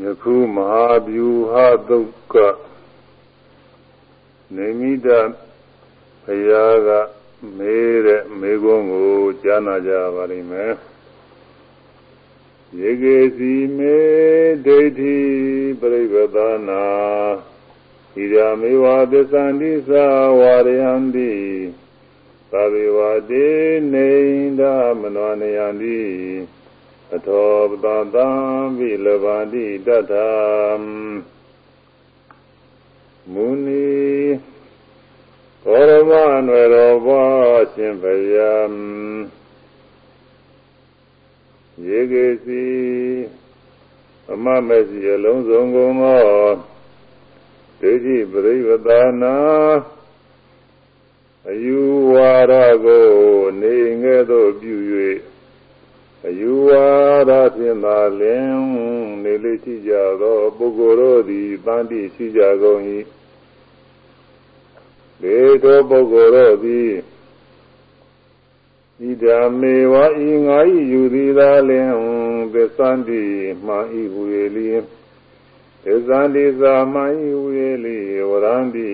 ယခုမဟာဗျူဟာသုတ်ကနေမိတဘုရားကမေးတဲ့မေခွန်းကိုကြားနာကြပါလိမ့်မယ်ယေကေစီမေဒိဋ္ဌိပရိပဒနာဣရာမေဝသစ္ဆန္တိသာဝရယန္တိသဗ္ဗေဝတေနေန္ဒမနောနယန္တိ အထောပတသံဝိလဘာတိတတံမုနီဘောရမနွယ်တော်ဘောရှင်ဘုရားရေကေစီအမမစီအလုံးစုံကုန်သောဒိဋ္ဌိပရိဝဒနာအယူဝါဒကိုနေငဲ့သို့ပြု၍ အယူဝါဒဖြင့်သာလင်နေလေရှိကြသောပုဂ္ဂိုလ်တို့သည်တန်တိရှိကြကုန်၏ဒေသောပုဂ္ဂိုလ်တို့သည်ဣဒာမေဝဤငါဤယူသည်သာလင်သစ္ဆန္တိမှန်ဤဟူ၏လျင်သစ္ဆန္တိသာမှန်ဤဟူ၏လျင်ဝရန္တိ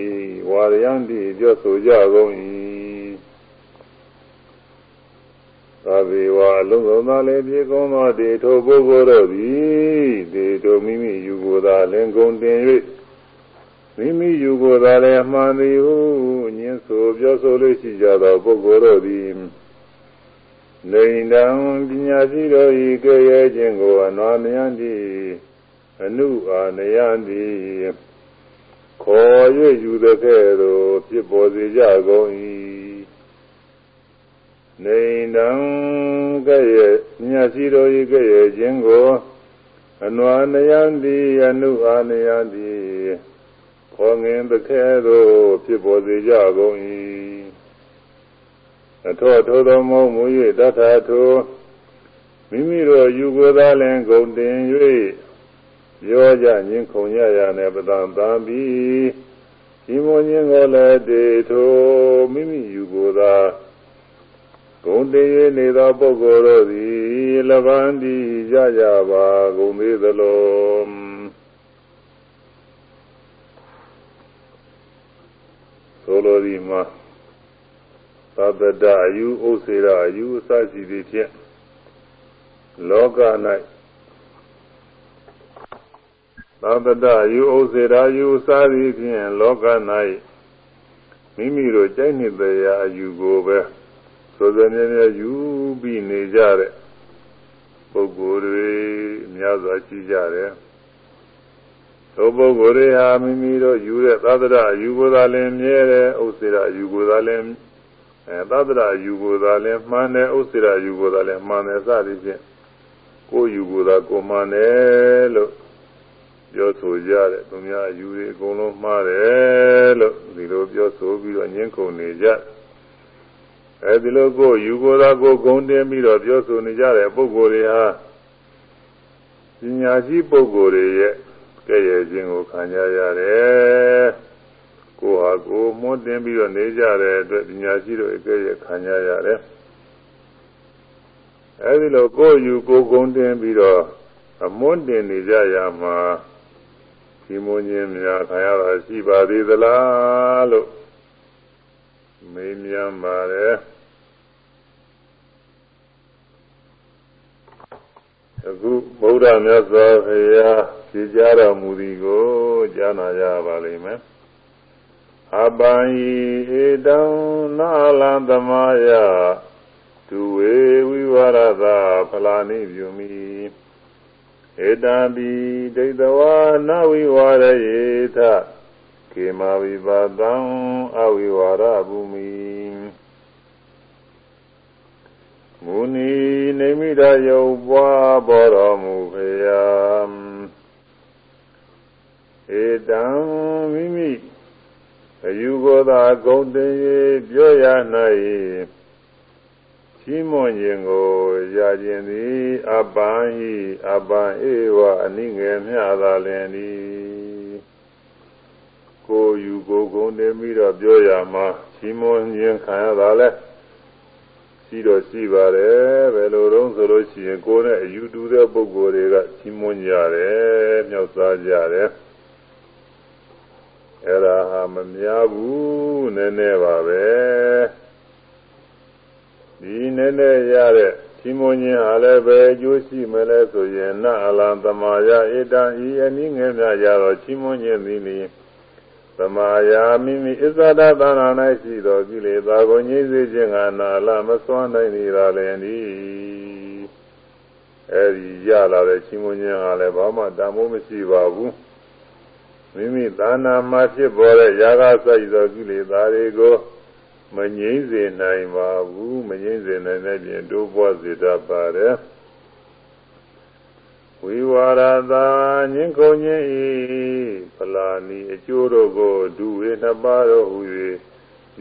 ဝါရယန္တိပြောဆိုကြကုန်၏ သာဝေဝအလုံးစုံသောလည်းပြေကုံသောတေထိုပုဂ္ဂိုလ်တို့သည်တေထိုမိမိယူကိုယ်သာလင်ကုန်တင်၍မိမိယူကိုယ်သာလည်းမှန်သည်ဟုညင်းဆိုပြောဆိုလို့ရှိကြသောပုဂ္ဂိုလ်တို့သည်လိန်တံပညာရှိတို့ဤကဲ့ရဲ့ခြင်းကိုအနာမယံတိအနုအာနယံတိခေါ်၍ယူတဲ့ကဲ့သို့ဖြစ်ပေါ်စေကြကုန်၏ နေတံကဲ့ရဲ့ပညာရှိတို့ဤကဲ့ရဲ့ခြင်းကိုအနွာနယံတိအနုအာနယံတိခေါ်ငင်တဲ့ကဲ့သို့ဖြစ်ပေါ်စေကြကုန်၏အထောထိုသောမောမူ၍တထာထိုမိမိတို့ယူကိုယ်သားလင်ဂုံတင်၍ပြောကြညင်ခုံရရနဲ့ပဒံတံပြီးဒီမွန်ခြင်းကိုလည်းတေထိုမိမိယူကိုယ်သား ဂုံတင်၍နေသောပုဂ္ဂိုလ်တို့သည်လဗန္တိကြကြပါဂုံသေးသလိုဆိုလိုဒီမှာသဗ္ဗတအယူဥစ္စေရအယူအစရှိသည်ဖြင့်လောက၌သဗ္ဗတအယူဥစ္စေရအယူအစသည်ဖြင့်လောက၌မိမိတို့ကြိုက်နေတဲ့ရာအယူကိုပဲ ဆိုစမြဲမြဲယူပြီးနေကြတဲ့ပုဂ္ဂိုလ်တွေများစွာရှိကြတယ်သို့ပုဂ္ဂိုလ်တွေဟာမိမိတို့ယူတဲ့သဗ္ဗတအယူကိုသာလင်မြဲတယ်ဥစ္စေရအယူကိုသာလင်အဲသတ္တရာယူကိုယ်သာလည်းမှန်တယ်ဥစ္စေရာယူကိုယ်သာလည်းမှန်တယ်စသည်ဖြင့်ကိုယ်ယူကိုယ်သာကိုမှန်တယ်လို့ပြောဆိုကြတယ်သူများယူတွေအကုန်လုံးမှားတယ်လို့ဒီလိုပြောဆိုပြီးတော့ညှင်းခုန်နေကြ အဲဒီလိုကိုယ်ယူကိုယ်သာကိုယ်ဂုံတင်ပြီးတော့ပြောဆိုနေကြတဲ့ပုဂ္ဂိုလ်တွေဟာပညာရှိပုဂ္ဂိုလ်တွေရဲ့ကဲ့ရဲ့ခြင်းကိုခံကြရတယ်ကိုယ်ဟာကိုယ်မွန်းတင်ပြီးတော့နေကြတဲ့အတွက်ပညာရှိတို့အကဲ့ရဲ့ခံရရတယ်အဲဒီလိုကိုယ်ယူကိုယ်ကုန်တင်ပြီးတော့အမွန်းတင်နေကြရမှာဒီမွန်းခြင်းများခံရတာရှိပါသေးသလားလို့ မေးမြန်းပါတယ်အခုဗုဒ္ဓမြတ်စွာဘုရားဖြေကြားတော်မူသည်ကိုကြားနာကြပါလိမ့်မယ်အပံဤဧတံနာလံသမာယဒုဝေဝိဝရသဖလာနိပြုမိဧတံပိဒိဋ္ဌဝါနဝိဝရယေသ ကေမဝိပါတံအဝိဝရဘူမိမုနီနေမိတယုတ်ပွားဘောတော်မူဖေယံဧတံမိမိအယူကိုသာဂုံတင်၍ပြောရ၌ချီးမွမ်းခြင်းကိုရခြင်းသည်အပံဟိအပံဧဝအနိငယ်မြသာလင်သည် ကိုယူကိုဂုံတင်ပြီးတော့ပြောရမှာချီးမွမ်းခြင်းခံရတာလဲချရှိတော့ရှိပါတယ်ဘယ်လိုတုံးဆိုလို့ရှိရင်ကိုယ်နဲ့အယူတူတဲ့ပုဂ္ဂိုလ်တွေကချီးမွမ်းကြတယ်မြောက်စားကြတယ်အဲ့ဒါဟာမများဘူးနည်းနည်းပါပဲဒီနည်းနည်းရတဲ့ချီးမွမ်းခြင်းဟာလည်းပဲအကျိုးရှိမလဲဆိုရင်နအလံသမာယဣတံဤအနည်းငယ်များရတော့ချီးမွမ်းခြင်းသည်လျှင် သမာယာမိမိအစ္ဆဒသနာ၌ရှိသောကိလေသာကိုငြိစေခြင်းကနာလမစွမ်းနိုင်နေတာလည်းဤအဲဒီရလာတဲ့ချီးမွမ်းခြင်းဟာလည်းဘာမှတန်ဖိုးမရှိပါဘူးမိမိသာနာမှာဖြစ်ပေါ်တဲ့ຢာကစိုက်သောကိလေသာတွေကိုမငြိစေနိုင်ပါဘူးမငြိစေနိုင်တဲ့ပြင်တိုးပွားစေတတ်ပါတယ် ဝိဝါရသာညင်ကုန်ခြင်းဤဖလာနီအကျိုးတို့ကိုဒုဝေနှစ်ပါးတို့ဟူ၍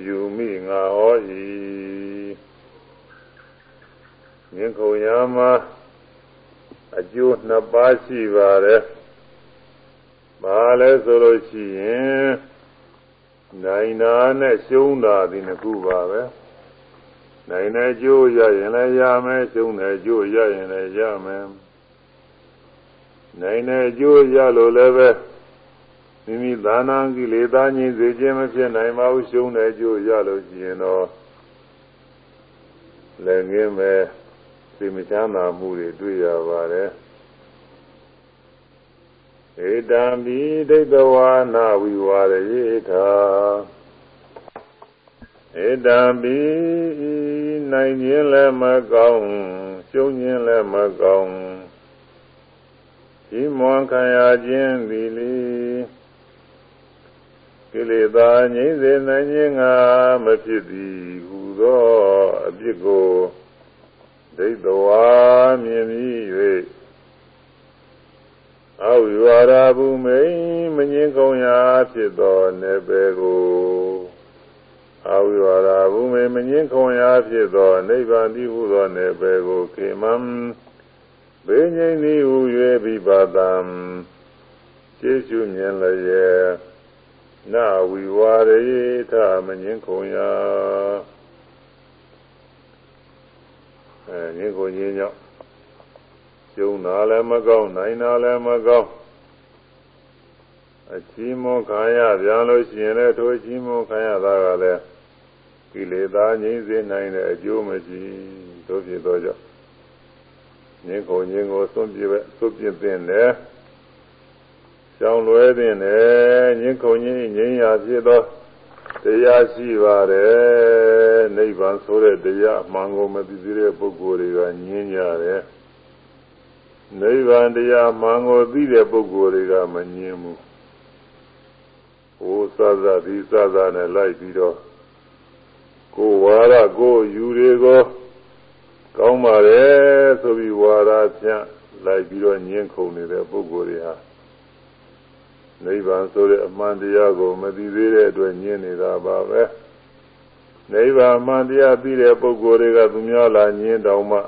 ယူမိငါဟော၏ညင်ကုန်ရာမှာအကျိုးနှစ်ပါးရှိပါတယ်ဘာလဲဆိုလို့ရှိရင်နိုင်တာနဲ့ရှုံးတာဒီနှစ်ခုပါပဲနိုင်တဲ့ကျိုးရရင်လည်းရမယ်ရှုံးတဲ့ကျိုးရရင်လည်းရမယ် နိုင်တဲ့အကျိုးရလို့လည်းပဲမိမိသာနာကိလေသာညင်စေခြင်းမဖြစ်နိုင်ပါဘူးရှုံးတဲ့အကျိုးရလို့ရှိရင်တော့လည်းငင်းမဲ့စိတ်မချမ်းသာမှုတွေတွေ့ရပါတယ်ဧတံပိဒိဋ္ဌဝါနာဝိဝါရေထာဧတံပိနိုင်ခြင်းလည်းမကောင်းရှုံးခြင်းလည်းမကောင်း ဒီမွန်ခံရခြင်းသည်လေကိလေသာငြိမ့်စေနိုင်ခြင်းငါမဖြစ်သည်ဟူသောအပြစ်ကိုဒိဋ္ဌဝါမြင်ပြီး၍အဝိဝါဒဘုမိန်မငင်းကုန်ရာဖြစ်သောနေပေကိုအဝိဝါဒဘုမိန်မငင်းကုန်ရာဖြစ်သောနိဗ္ဗာန်တည်ဟုသောနေပေကိုခေမံ ဘေငိမ့်သည်ဟူ၍ပြပါတံကျေးဇူးမြင်လျက်နာဝီဝါရေထမငင်းခုံရာအဲငင်းခုံခြင်းကြောင့်ကျုံတာလည်းမကောင်းနိုင်တာလည်းမကောင်းအချီးမောခံရပြန်လို့ရှိရင်လည်းထိုအချီးမောခံရတာကလည်းကိလေသာငြိမ့်စေနိုင်တဲ့အကျိုးမရှိတို့ဖြစ်သောကြောင့် ငင်းကုန်ငင်းကိုသွန့်ပြပဲသွန့်ပြသင့်တယ်။ကြောင်းလွဲသင့်တယ်ငင်းကုန်ငင်းငင်းရာဖြစ်သောတရားရှိပါတယ်။နိဗ္ဗာန်ဆိုတဲ့တရားအမှန်ကိုမသိသေးတဲ့ပုဂ္ဂိုလ်တွေကငင်းကြတယ်။နိဗ္ဗာန်တရားမှန်ကိုသိတဲ့ပုဂ္ဂိုလ်တွေကမငင်းဘူး။ဟိုစသဒီစသနဲ့လိုက်ပြီးတော့ကိုဝါရကိုယူတွေကိုကောင်းပါတယ်ဆိုပြီးဝါဒဖြန့် လိုက်ပြီးတော့ညှင်းခုန်နေတဲ့ပုဂ္ဂိုလ်တွေဟာနိဗ္ဗာန်ဆိုတဲ့အမှန်တရားကိုမသိသေးတဲ့အတွက်ညှင်းနေတာပါပဲနိဗ္ဗာန်မှန်တရားသိတဲ့ပုဂ္ဂိုလ်တွေကသူများလာညှင်းတောင်မှ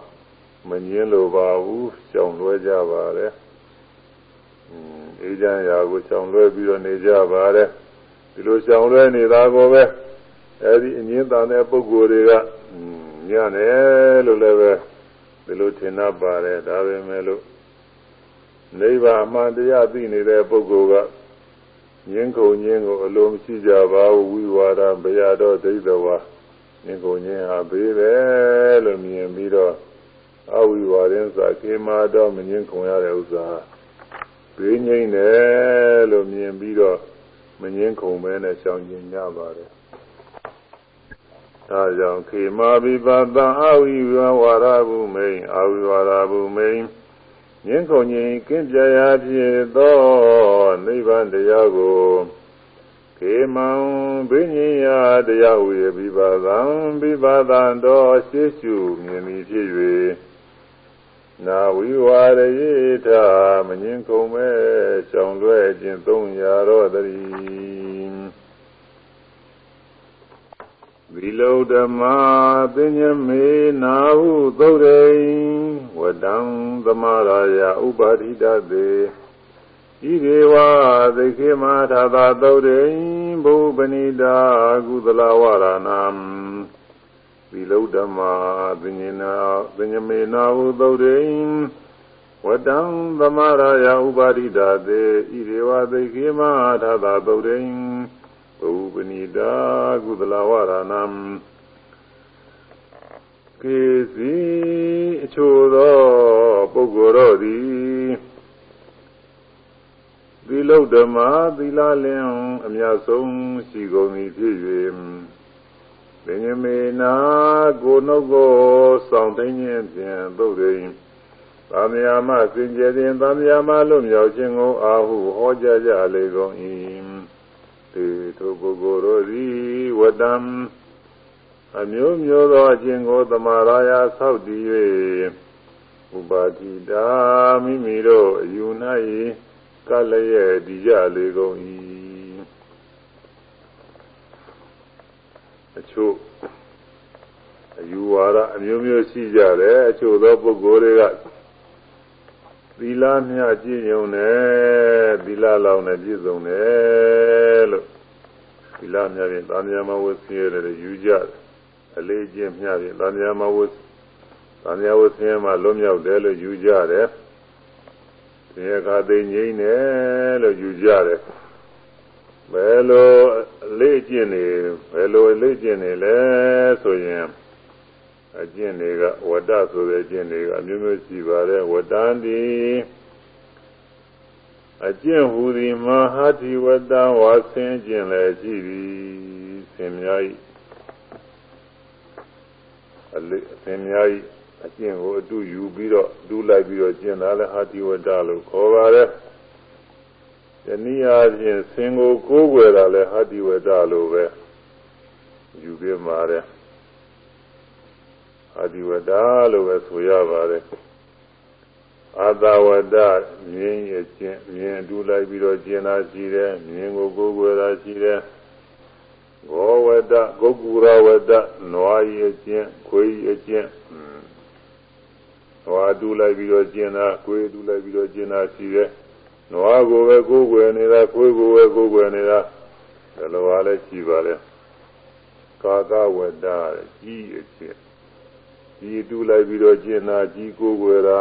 မညှင်းလို့ပါဘူးကြောင်လွဲကြပါတယ်အေးချမ်းရာကိုကြောင်လွဲပြီးတော့နေကြပါတယ်ဒီလိုကြောင်လွဲနေတာကိုပဲအဲဒီအငင်းတန်တဲ့ပုဂ္ဂိုလ်တွေကညံ့တယ်လို့လည်းပဲ ဒီလိုထင်တတ်ပါတယ်ဒါပဲမဲ့လို့နိဗ္ဗာန်အမှန်တရားသိနေတဲ့ပုဂ္ဂိုလ်ကငင်းကုန်ငင်းကိုအလိုမရှိကြပါဘူးဝိဝါဒဗျာတော့ဒိဋ္ဌဝါငင်းကုန်ငင်းဟာဘေးပဲလို့မြင်ပြီးတော့အဝိဝါဒင်းစာခေမာတော့မငင်းကုန်ရတဲ့ဥစ္စာဘေးငိမ့်တယ်လို့မြင်ပြီးတော့မငင်းကုန်ပဲနဲ့ရှောင်ကျင်ကြပါတယ် ဒါကြောင့်ခေမာဘိပတံအဝိဝဝါရဘုမိန်အဝိဝါရဘုမိန်ငင်းခုန်ခြင်းကင်းကြရာဖြစ်သောနိဗ္ဗာန်တရားကိုခေမံဘိညာယတရားဟူ၍ဘိပါဒံဘိပါဒံတော်ရှိရှုမြင်သည်ဖြစ်၍နာဝိဝါရေထမငင်းခုန်မဲ့ရှောင်လွဲခြင်းသုံးရာတော်တည်း ဝိလုဓမ္မာပညမေနာဟုသုရိဝတံသမရာယဥပါတိတသေဤဒေဝသိခေမထာသာသုရိဘုပဏိတာကုသလဝရဏံသီလုဒ္ဓမသင်္ညနာသင်္ညမေနာဟုသုတ်တိဝတံသမရာယဥပါရိဒသေဣရေဝသိခေမထာသာသုတ် တိဘုပနိတာကုသလဝရဏံကေစီအချို့သောပုဂ္ဂိုလ်တို့သည်သီလုဒ္ဓမသီလလင်အမြတ်ဆုံးရှိကုန်သည်ဖြစ်၍ပင်မေနာကိုနှုတ်ကိုဆောင်သိခြင်းဖြင့်သုတ်ရင်သံဃာမစင်ကြယ်ခြင်းသံဃာမလွတ်မြောက်ခြင်းကိုအာဟုဟောကြားကြလေကုန်၏ တေထိုပုဂ္ဂိုလ်တို့သည်ဝတ္တံအမျိုးမျိုးသောအခြင်းကိုသမာရာယဆောက်တည်၍ဥပါတိတာမိမိတို့အယူ၌ကလည်းတည်ကြလေကုန်၏အချို့အယူဝါဒအမျိုးမျိုးရှိကြတယ်အချို့သောပုဂ္ဂိုလ်တွေကသီလမြတ်ကျင့်ရုံနဲ့သီလလောင်နဲ့ပြည့်စုံတယ်လို့ သီလမြတ်ဖြင့်သာမယမဝတ်ဆင်းရဲတယ်ယူကြတယ်အလေးကျင့်မြတ်ဖြင့်သာမယမဝတ်သာမယဝတ်ဆင်းရဲမှလွတ်မြောက်တယ်လို့ယူကြတယ်သင်္ခါသိငိမ့်တယ်လို့ယူကြတယ်ဘယ်လိုလေ့ကျင့်နေဘယ်လိုလေ့ကျင့်နေလဲဆိုရင်အကျင့်တွေကဝတ္တဆိုတဲ့အကျင့်တွေကအမျိုးမျိုးရှိပါတယ်ဝတ္တန်ဒီ အကျင့်ဟူသည်မဟာတိဝတ္တဝါဆင်းကျင့်လည်းရှိသည်ဆင်များ၏အလေးဆင်များ၏အကျင့်ကိုအတူယူပြီးတော့ဒူးလိုက်ပြီးတော့ကျင့်တာလည်းဟာတိဝတ္တလို့ခေါ်ပါတယ်။ဒီနည်းအားဖြင့်ဆင်ကိုကိုးကွယ်တာလဲဟတ္တိဝတ္တလိုပဲယူပြပါတယ်။ဟတ္တိဝတ္တလိုပဲဆိုရပါတယ်။ အာသဝတ္တမြင်းရဲ့ကျင့်မြင်းတူလိုက်ပြီးတော့ကျင့်တာရှိတယ်။မြင်းကိုကိုးကွယ်တာရှိတယ်။ဂောဝတ္တဂုတ်ကူရဝတ္တနွားရဲ့ကျင့်ခွေးရဲ့ကျင့်နွားတူလိုက်ပြီးတော့ကျင့်တာခွေးတူလိုက်ပြီးတော့ကျင့်တာရှိတယ်။နွားကိုပဲကိုယ်ွယ်နေတာခွေးကိုပဲကိုယ်ွယ်နေတာဒီလိုပါလဲရှိပါလေကာကဝတ္တကြီးအဖြစ်ကြီးတူးလိုက်ပြီးတော့ကျင်နာကြီးကိုယ်ွယ်တာ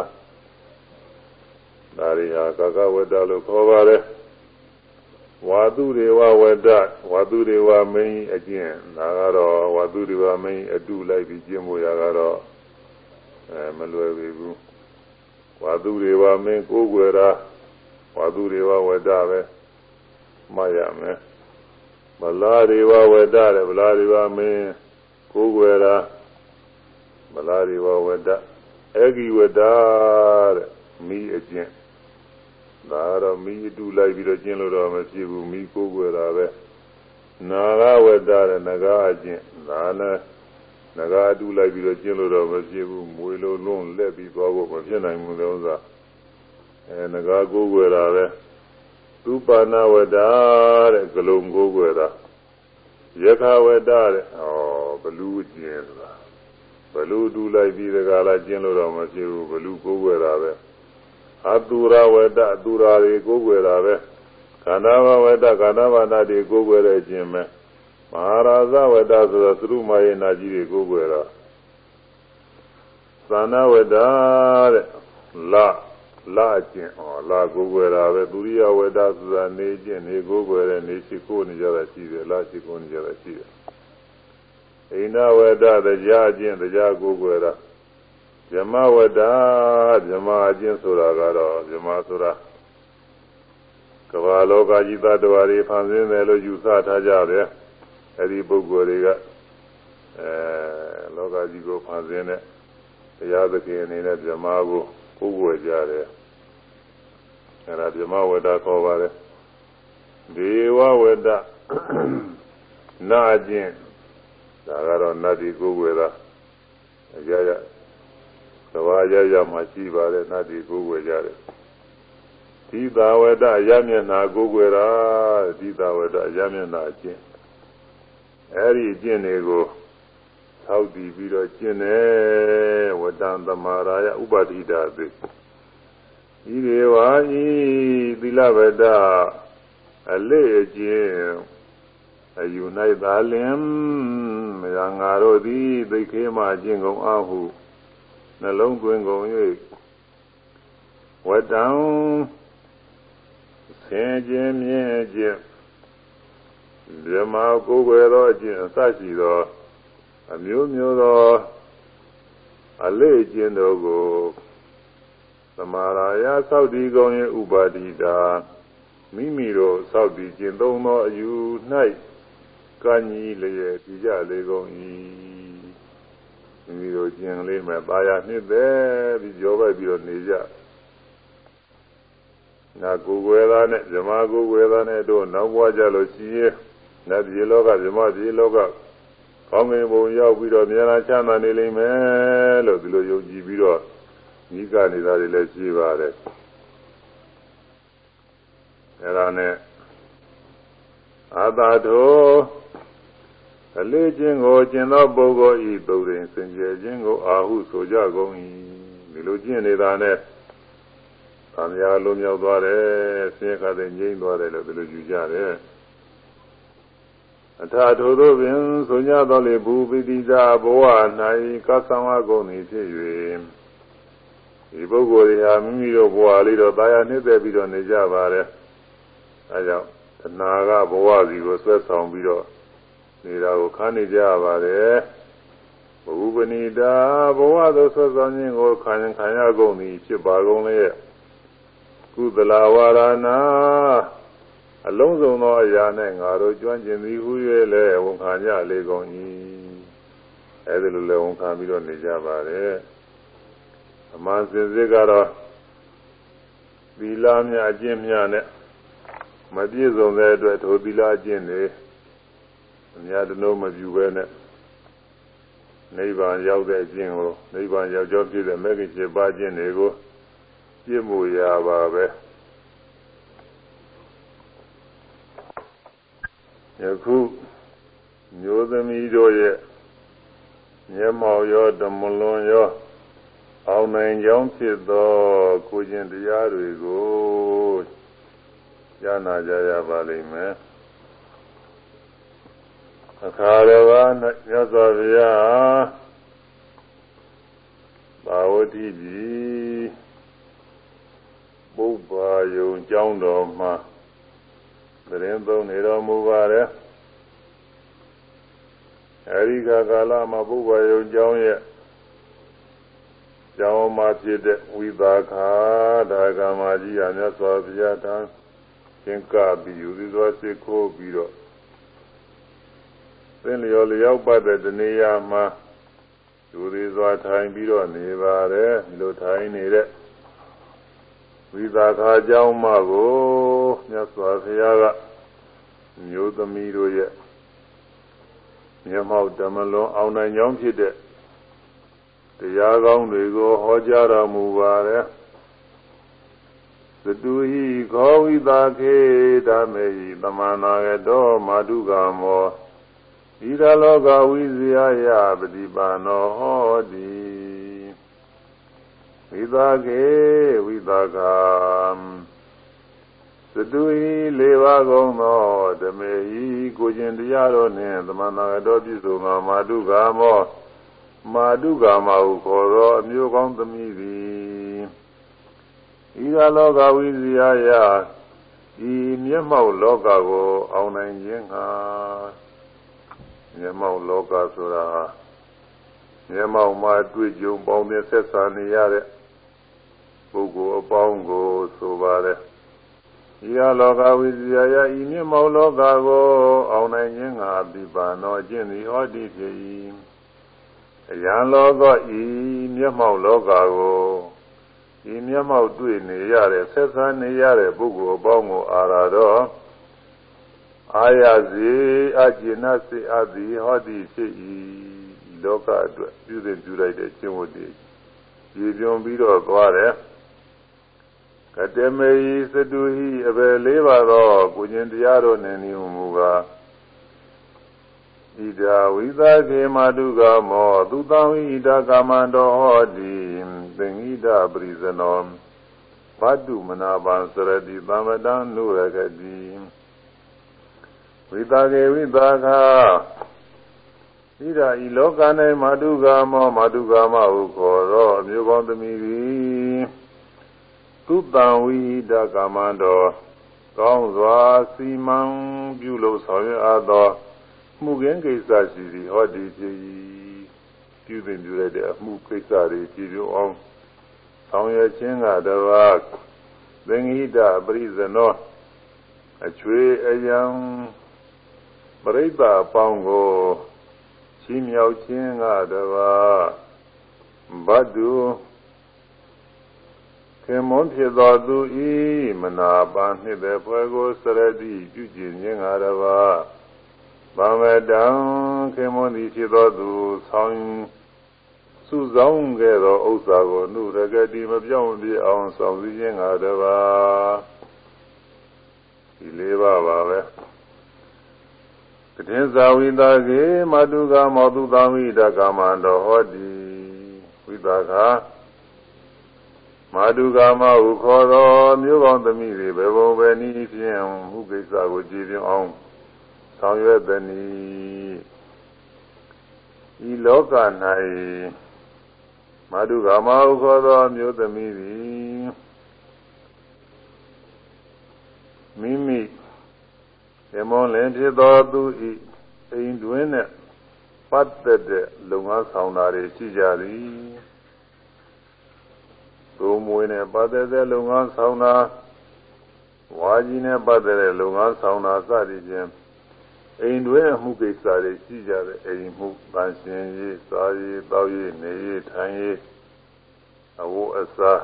ဒါရီဟာကာကဝတ္တလို့ခေါ်ပါတယ်ဝါသူတွေဝဝတ္တဝါသူတွေဝမင်းအကျင့်ဒါကတော့ဝါသူတွေဝမင်းအတူလိုက်ပြီးကျင့်ဖို့ရကတော့အဲမလွယ်ပြီဘူးဝါသူတွေဝမင်းကိုယ်ွယ်တာဝါသူတွေဝဝတ္တပဲမှတ်ရမယ်ဗလာတွေဝဝတ္တတယ်ဗလာတွေဝမင်းကိုးွယ်တာဗလာတွေဝဝတ္တအေဂိဝတ္တတဲ့မိအကျင့် ဒါတော့မိအတူလိုက်ပြီးတော့ကျင့်လို့တော့မဖြစ်ဘူးမိကိုးွယ်တာပဲနာဂဝတ္တတဲ့နဂါအကျင့်ဒါနဲ့နဂါအတူလိုက်ပြီးတော့ကျင့်လို့တော့မဖြစ်ဘူးမွေလိုလုံးလက်ပြီးသွားဖို့မဖြစ်နိုင်ဘူးတဲ့ဥစ္စာအဲငကားကိုးကွယ်တာပဲသူပါဏဝတ္တတဲ့ဂလုံးကိုးကွယ်တာယခဝတ္တတဲ့ဩဘလူးကျင်းဆိုတာဘလူးတူးလိုက်ပြီးတကလားကျင်းလို့တော့မဖြစ်ဘူးဘလူးကိုးကွယ်တာပဲ အတူရဝတ္တအတူရာတွေကိုးကွယ်တာပဲခန္ဓာဘဝတ္တခန္ဓာဘာနာတွေကိုးကွယ်တဲ့ခြင်းပဲမဟာရာဇဝတ္တဆိုတော့သရုမာယေနာကြီးတွေကိုးကွယ်တာသန္နဝတ္တတဲ့လလာကျင့်ဩလာကိုယ်ွယ်တာပဲသူရိယဝေဒဆိုတာနေကျင့်နေကိုယ်ွယ်တဲ့နေရှိကိုနေကြတာရှိတယ်လာရှိကိုနေကြတာရှိတယ်အိန္ဒဝေဒတရားကျင့်တရားကိုယ်ွယ်တာ ဇမဝတ္တဇမအကျင့်ဆိုတာကတော့ဇမဆိုတာကမ္ဘာလောကကြီးသတ္တဝါတွေဖန်ဆင်းတယ်လို့ယူဆထားကြတယ်အဲဒီပုဂ္ဂိုလ်တွေကအဲလောကကြီးကိုဖန်ဆင်းတဲ့တရားသခင်အနေနဲ့ဇမကိုကိုယ်ွယ်ကြတယ်အဲဒါဗြဟ္မဝတ္တခေါ်ပါတယ်ဒေဝဝတ္တနာကျင့်ဒါကတော့နတ်ဒီကိုယ်ွယ်တာအကြရ သဘာရရမှာရှိပါတယ်နတ်ဒီကိုယ်ွယ်ကြတယ်ဒီသာဝတ္တရမျက်နာကိုယ်ွယ်တာဒီသာဝတ္တရမျက်နာအကျင့်အဲဒီအကျင့်တွေကိုထောက်တည်ပြီးတော့ကျင့်တယ်ဝတ္တံသမာရာယဥပတိတာသိဤရေဝါဤသီလဗဒအလေးအကျင့်အယူ၌သာလင်မရငါတို့သည်သိခေမှကျင့်ကုန်အဟု နှလုံးသွင်းကုန်၍ဝတ္တံဆင်ခြင်းမြင့်ခြင်းဓမ္မကိုယ်ွယ်သောအကျင့်အစရှိသောအမျိုးမျိုးသောအလေးကျင့်တို့ကိုသမာရာယသောက်တည်ကုန်၏ဥပါတိတာမိမိတို့သောက်တည်ကျင့်သုံးသောအယူ၌ကံကြီးလျက်ကြည်ကြလေကုန်၏ မိမိတို့ကျင့်လေးမဲ့ပါရနှစ်သက်ပြီးကြောပဲပြီးတော့နေကြနာကိုယ်ွယ်သားနဲ့ဇမကိုယ်ွယ်သားနဲ့တို့နောက်ဘွားကြလို့ရှိရဲ့နတ်ပြည်လောကဇမပြည်လောကကောင်းကင်ဘုံရောက်ပြီးတော့မြန်လာချမ်းသာနေလိမ့်မယ်လို့ဒီလိုယုံကြည်ပြီးတော့ဤကနေတာတွေလည်းရှိပါတယ်အဲဒါနဲ့အာသာတော် အလေးချင်းကိုကျင့်သောပုဂ္ဂိုလ်ဤသုရင်စင်ကြယ်ခြင်းကိုအာဟုဆိုကြကုန်၏ဒီလိုကျင့်နေတာနဲ့သံဃာလုံးမြောက်သွားတယ်ဆင်းရဲခါတဲ့ငြိမ့်သွားတယ်လို့ဒီလိုယူကြတယ်အထာထိုသောပင်ဆိုကြသောလေဘူပိတိဇာဘဝ၌ကသံဝကုန်သည်ဖြစ်၍ဒီပုဂ္ဂိုလ်တွေဟာမိမိတို့ဘဝလေးတော့တာယာနှစ်သက်ပြီးတော့နေကြပါတယ်အဲကြောင့်တဏှာကဘဝစီကိုဆွဲဆောင်ပြီးတော့ နေတာကိုခန်းနေကြပါတယ်ဘုပဏိတာဘဝသို့ဆွဲဆောင်ခြင်းကိုခံရင်ခံရကုန်သည်ဖြစ်ပါကုန်လေကုသလဝရဏအလုံးစုံသောအရာနဲ့ငါတို့ကျွမ်းကျင်သည်ဟု၍လည်းဝန်ခံကြလေကုန်၏အဲဒီလိုလည်းဝန်ခံပြီးတော့နေကြပါတယ်အမှန်စင်စစ်ကတော့သီလမြအကျင့်မြနဲ့မပြည့်စုံတဲ့အတွက်ထိုသီလအကျင့်တွေ အများတလုံးမပြူပဲနဲ့နိဗ္ဗာန်ရောက်တဲ့အကျင့်ကိုနိဗ္ဗာန်ရောက်ကြောပြည့်တဲ့မဂ္ဂင်7ပါးကျင့်တွေကိုပြည့်မှုရပါပဲယခုမျိုးသမီးတို့ရဲ့မျက်မှောက်ရောဓမ္မလွန်ရောအောင်နိုင်ကြောင်းဖြစ်သောကိုကျင်တရားတွေကိုကြားနာကြရပါလိမ့်မယ် အခါတော်ကမြတ်စွာဘုရားဘာဝတိကြီးပုဗ္ဗာယုံကျောင်းတော်မှာသတင်းသုံးနေတော်မူပါတယ်အဲဒီကကာလမှာပုဗ္ဗာယုံကျောင်းရဲ့ကျောင်းမှာဖြစ်တဲ့ဝိပါခာဒါကမာကြီးအမြတ်စွာဘုရားတန်းသင်္ကပြီးယူသည်စွာစိတ်ခိုးပြီးတော့ သင်လျော်လျောက်ပတ်တဲ့တနေရာမှာယူသည်စွာထိုင်ပြီးတော့နေပါတယ်ဒီလိုထိုင်နေတဲ့ဝိသာခာเจ้าမကိုမြတ်စွာဘုရားကမျိုးသမီးတို့ရဲ့မျက်မှောက်ဓမ္မလွန်အောင်နိုင်ကြောင်းဖြစ်တဲ့တရားကောင်းတွေကိုဟောကြားတော်မူပါတယ်သတုဟိခောဝိတာခေဓမ္မေဟိသမနာရတောမာတုကမော ဤသလောကဝိဇယယပฏิပါနောဟောတိဝိသာကေဝိသာကံသတုဤလေးပါးကုန်သောဓမေဤကိုကျင်တရားတော်နှင့်သမဏဂတော်ပြည့်စုံသောမာတုကာမောမာတုကာမဟုခေါ်သောအမျိုးကောင်းသမီးသည်ဤသာလောကဝိဇယယဤမျက်မှောက်လောကကို အောင်နိုင်ခြင်းဟာ မျက်မှောက်လောကဆိုတာမျက်မှောက်မှာတွေ့ကြုံပေါင်းတဲ့ဆက်ဆံနေရတဲ့ပုဂ္ဂိုလ်အပေါင်းကိုဆိုပါတယ်ဤဟာလောကဝိဇ္ဇာယဤမြင့်မောလောကကိုအောင်နိုင်ခြင်းငါပြပါနောကျင့်သည်ဟောတိဖြစ်၏အယံလောကဤမျက်မှောက်လောကကိုဤမျက်မှောက်တွေ့နေရတဲ့ဆက်ဆံနေရတဲ့ပုဂ္ဂိုလ်အပေါင်းကိုအာရတော့ အာရစီအကျဉ်းစေအသည်ဟောတိဖြစ်၏လောကအတွက်ပြုစဉ်ပြုလိုက်တဲ့ကျင့်ဝတ်တွေရည်ပြုံပြီးတော့သွားတယ်ကတမေယစတုဟိအဘယ်လေးပါသောကုညင်တရားတို့နှင့်နေမူကားဣဒာဝိသကေမတုကမောသူတံဝိဣဒကာမန္တောဟောတိသင်္ဣဒပရိဇနောဘတုမနာပံစရတိသမ္ပတံနုရကတိ ဝိတာကေဝိတာခာဣဒာဤလောက၌မာတုကာမောမာတုကာမဟုခေါ်သောအမျိုးကောင်းသမီးသည်သုတံဝိဒကာမန္တောကောင်းစွာစီမံပြုလုပ်ဆောင်ရအပ်သောမှုကင်းကိစ္စရှိသည်ဟောဒီဖြစ်၏ပြုသင်ပြုရတဲ့အမှုကိစ္စတွေကြည်ပြုအောင်ဆောင်ရွက်ခြင်းကတပါးသင်္ဟိတပရိဇနောအချွေအယံ ပရိသအပေါင်းကိုချီးမြှောက်ခြင်းကတပါးဘတ်တုခင်မွန်ဖြစ်သောသူဤမနာပါနှစ်တဲ့ဖွဲကိုစရတိပြုကျင်ခြင်းကတပါးဗမတံခင်မွန်သည်ဖြစ်သောသူဆောင်းစုဆောင်ခဲ့သောဥစ္စာကိုနှုရကတိမပြောင်းပြအောင်ဆောင်စည်းခြင်းကတပါးဒီလေးပါပါပဲ တင်းဇာဝိတာကေမတုကမောတုသဝိတကမန္တောဟောတိဝိတာကမာတုကာမဟုခေါ်သောမျိုးကောင်းသမီးတွေဘယ်ဘုံပဲနည်းဖြင့်မှုကိစ္စကိုကြည်ပြအောင်ဆောင်ရွက်သည်နီဤလောက၌မာတုကာမဟုခေါ်သောမျိုးသမီးသည်မိမိ ဓမ္မလင်ဖြစ်သောသူဤအိမ်တွင်နဲ့ပတ်သက်တဲ့လုံငန်းဆောင်တာတွေရှိကြသည်သိုးမွေးနဲ့ပတ်သက်တဲ့လုံငန်းဆောင်တာဝါကြီးနဲ့ပတ်သက်တဲ့လုံငန်းဆောင်တာစသည်ဖြင့်အိမ်တွင်အမှုကိစ္စတွေရှိကြတဲ့အိမ်မှုပန်းရှင်ရေးစားရေးတောက်ရေးနေရေးထိုင်ရေးအဝတ်အစား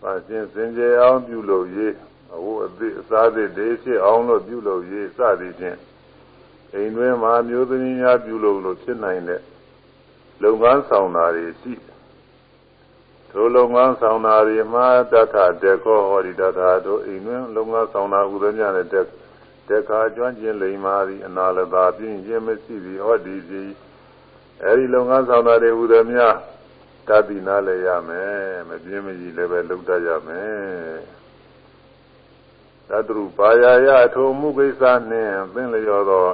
ပန်းရှင်စင်ကြယ်အောင်ပြုလုပ်ရေး အဝတ်အသည့်အစားသည့်ဒေဖြစ်အောင်လို့ပြုလုပ်ရေးစသည်ဖြင့်အိမ်တွင်မှာမျိုးသမီးများပြုလုပ်လို့ဖြစ်နိုင်တဲ့လုပ်ငန်းဆောင်တာတွေရှိထိုလုပ်ငန်းဆောင်တာတွေမှာတထတေခောဟောဒီတထတို့အိမ်တွင်လုပ်ငန်းဆောင်တာဥဒမြနဲ့တက်တက်ခါကျွမ်းကျင်လိမ္မာသည်အနာလသာပြင်းခြင်းမရှိသည်ဟောဒီသည်အဲဒီလုပ်ငန်းဆောင်တာတွေဥဒမြတတိနာလည်းရမယ်မပြင်းမကြီးလည်းပဲလုပ်တတ်ရမယ် သတ္တရုပါယာယအထုံမှုကိစ္စနှင့်သင်လျော်သော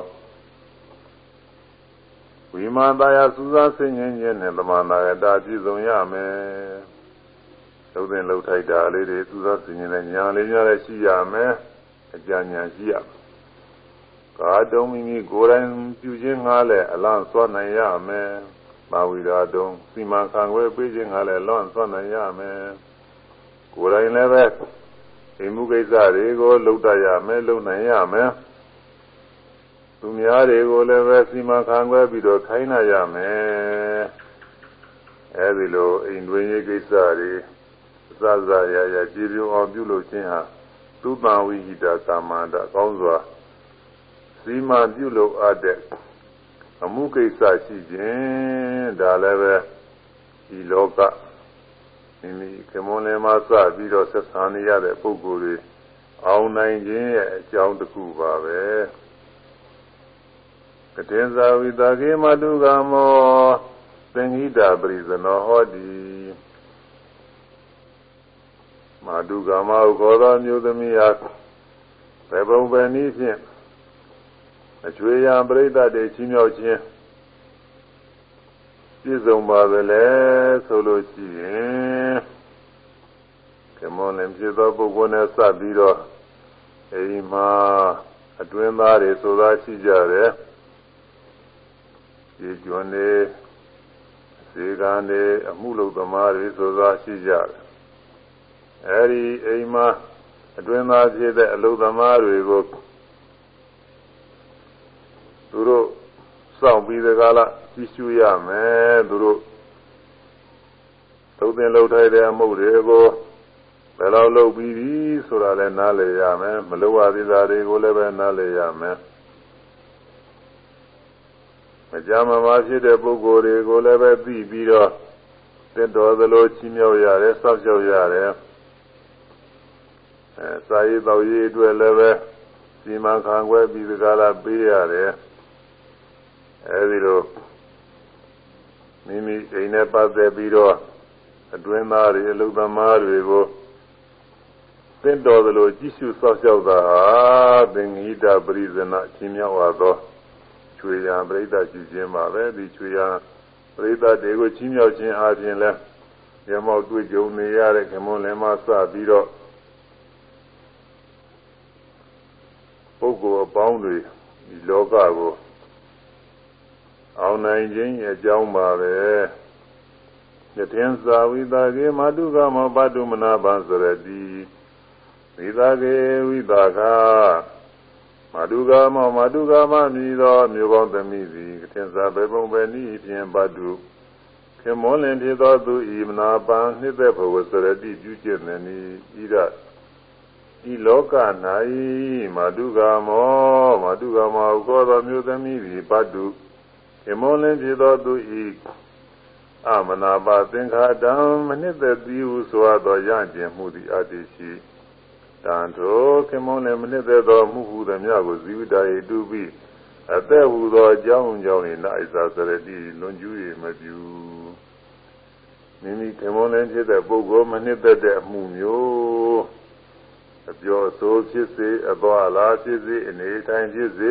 ဝိမာတာယစူးစားဆင်ခြင်ခြင်းနဲ့သမန္တာယတာပြည့်စုံရမယ်။သုံးသင်လှုပ်ထိုက်တာလေးတွေစူးစားဆင်ခြင်တဲ့ဉာဏ်လေးများလည်းရှိရမယ်။အကြဉာဏ်ရှိရမယ်။ကာတုံမိမိကိုယ်တိုင်ပြုခြင်းငါလည်းအလန့်စွမ်းနိုင်ရမယ်။ပါဝိရာတုံစီမံခံွယ်ပေးခြင်းငါလည်းလွန့်စွမ်းနိုင်ရမယ်။ကိုယ်တိုင်လည်းပဲဒီ မှုကိစ္စတွေကိုလုပ်တတ်ရမယ်လုပ်နိုင်ရမယ်သူများတွေကိုလည်းပဲစီမံခန့်ခွဲပြီးတော့ခိုင်းနိုင်ရမယ်အဲဒီလိုအိမ်တွင်းရေးကိစ္စတွေစစရရကြည်ပြုအောင်ပြုလုပ်ခြင်းဟာသုတံဝိဟိတကာမန္တကောင်းစွာစီမံပြုလုပ်အပ်တဲ့အမှုကိစ္စရှိခြင်းဒါလည်းပဲဒီလောက မိမိကမွန်လယ်မှာစပြီးတော့ဆက်ဆံနေရတဲ့ပုဂ္ဂိုလ်တွေအောင်နိုင်ခြင်းရဲ့အကြောင်းတစ်ခုပါပဲကတေဇာဝိတာကေမတုကမောသင်္ဟိတာပရိဇနောဟောတိမာတုကမဟုခေါ်သောမျိုးသမီးအားဘယ်ပုံပဲနည်းဖြင့်အကျွေးရန်ပြိဿတေချီးမြှောက်ခြင်း ပြည့်စုံပါသလဲဆိုလို့ရှိရင်ကမောလည်းပြည့်သောပုဂ္ဂိုလ်နဲ့စပ်ပြီးတော့အိမ်မှာအတွင်းသားတွေဆိုသားရှိကြတယ်ဒီကျွန်းတွေဇေကံတွေအမှုလုပ်သမားတွေဆိုသားရှိကြတယ်အဲဒီအိမ်မှာအတွင်းသားဖြစ်တဲ့အလုပ်သမားတွေကိုသူတို့ စောင့်ပြီးတဲ့ကာလကြည့်ရှုရမယ်သူတို့သုံးသင်လုပ်ထိုက်တဲ့အမှုတွေကိုဘယ်လိုလုပ်ပြီးပြီဆိုတာလည်းနားလည်ရမယ်မလုပ်ရသေးတာတွေကိုလည်းပဲနားလည်ရမယ်မကြမ်းမမာဖြစ်တဲ့ပုဂ္ဂိုလ်တွေကိုလည်းပဲသိပြီးတော့တင့်တော်သလိုချီးမြှောက်ရတယ်စောင့်ရှောက်ရတယ်အဲစာရေးတော်ရေးအတွက်လည်းပဲစီမံခန့်ခွဲပြီးဒီကလာပေးရတယ် အဲဒီလိုမိမိအိမ်နဲ့ပတ်သက်ပြီးတော့အတွင်းသားတွေအလုသမားတွေကိုသင်တော်သလိုကြည့်ရှုစောင့်ရှောက်တာဟာသင်္ဟိတပရိဇနချင်းမြောက်ရသောချွေရန်ပရိသတ်ရှိခြင်းပါပဲဒီချွေရန်ပရိသတ်တွေကိုချင်းမြောက်ခြင်းအပြင်လဲရမောက်တွေ့ကြုံနေရတဲ့ခမွန်လည်းမစပြီးတော့ပုဂ္ဂိုလ်အပေါင်းတွေဒီလောကကို အောင်နိုင်ခြင်းအကြောင်းပါပဲယထင်သာဝိတာကေမတုကမောပတုမနာပံစရတိဝိတာကေဝိတာခမတုကမောမတုကမမြည်သောမြို့ပေါင်းသမီးသည်ယထင်သာဘေပုံပဲနည်းဖြင့်ပတုခေမောလင်ဖြစ်သောသူဤမနာပံနှစ်သက်ဘဝစရတိပြုကျင့်နေဤဣရဤလောက၌မတုကမောမတုကမောခေါ်သောမြို့သမီးသည်ပတု ခေမောလင်ဖြစ်သောသူဤအမနာပါသင်္ခါတံမနစ်သက်သည်ဟုဆိုသောရကျင်မှုသည်အတ္တိရှိတန်ထိုခေမောလင်မနစ်သက်သောမှုဟုသည်များကိုဇီဝတယေတုပိအသက်ဟူသောအကြောင်းကြောင့်၌အိသာစရတိလွန်ကျူး၍မပြုမိမိခေမောလင်ဖြစ်တဲ့ပုဂ္ဂိုလ်မနစ်သက်တဲ့အမှုမျိုးအပြောအဆိုးဖြစ်စေအသွားလားဖြစ်စေအနေတိုင်းဖြစ်စေ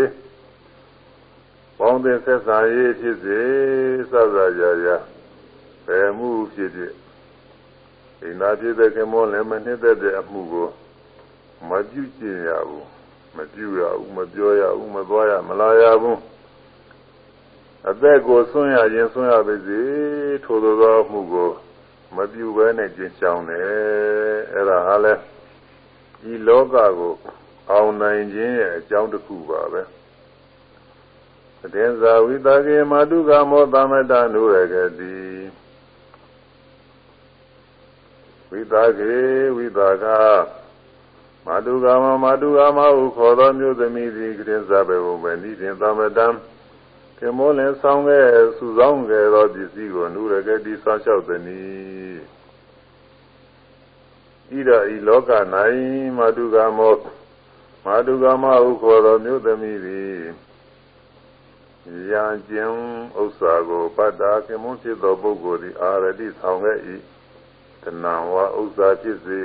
ပေါင်းသင်ဆက်ဆံရေးဖြစ်စေစသကြရာဘယ်မှုဖြစ်ဖြစ်အိမ်သာဖြစ်တဲ့ကမောလည်းမနှစ်သက်တဲ့အမှုကိုမပြုကျင်ရဘူးမပြုရဘူးမပြောရဘူးမသွားရမလာရဘူးအသက်ကိုဆွံ့ရရင်ဆွံ့ရပါစေထို့သောမှုကိုမပြုဘဲနဲ့ကျင့်ဆောင်တယ်အဲ့ဒါဟာလဲဒီလောကကိုအောင်နိုင်ခြင်းရဲ့အကြောင်းတစ်ခုပါပဲ တေဇာဝိတကေမာတုကမောသမတနုရကတိဝိတာကေဝိတာကမာတုကမမာတုကမဟုခေါ်သောမျိုးသမီးသည်ကရင်စားပဲဘုံပဲဤဖြင့်သမတံကေမောလင်ဆောင်ခဲ့စုဆောင်ခဲ့သောပစ္စည်းကိုနုရကတိဆောင်းလျှောက်သည်ဤတော့ဤလောက၌မာတုကမောမာတုကမဟုခေါ်သောမျိုးသမီးသည် ရံကျင်ဥစ္စာကိုပတ္တာခင်မွန်းဖြစ်သောပုဂ္ဂိုလ်သည်အာရတိဆောင်ခဲ့၏တဏံဝါဥစ္စာဖြစ်စေ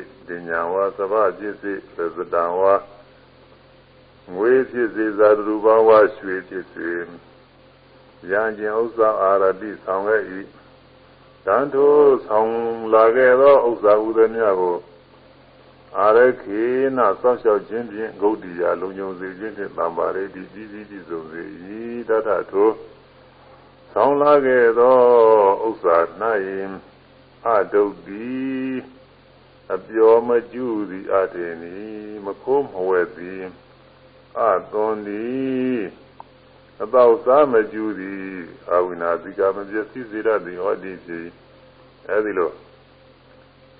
ဉာဏ်ဝါသဘာဖြစ်စေသဇတံဝါငွေဖြစ်စေဇာတုဘဝရွှေဖြစ်စေရံကျင်ဥစ္စာအာရတိဆောင်ခဲ့၏တန်ထိုဆောင်လာခဲ့သောဥစ္စာဥဒ္ဒမြကို အာရခေနစောင့်ရှောက်ခြင်းဖြင့်ဂௌတိယလုံုံစေခြင်းဖြင့်တံပါရိတိကြီးကြီးပြည့်စုံစေ၏တထထိုဆောင်းလာခဲ့သောဥစ္စာ၌အတုတ်သည်အပျော်မကျူသည်အတေနီမခိုးမဝဲသည်အသွန်သည်အတော့စားမကျူသည်အဝိနာတိကမပြည့်စည်စေရသည်ဟောဒီဖြစ်အဲဒီလို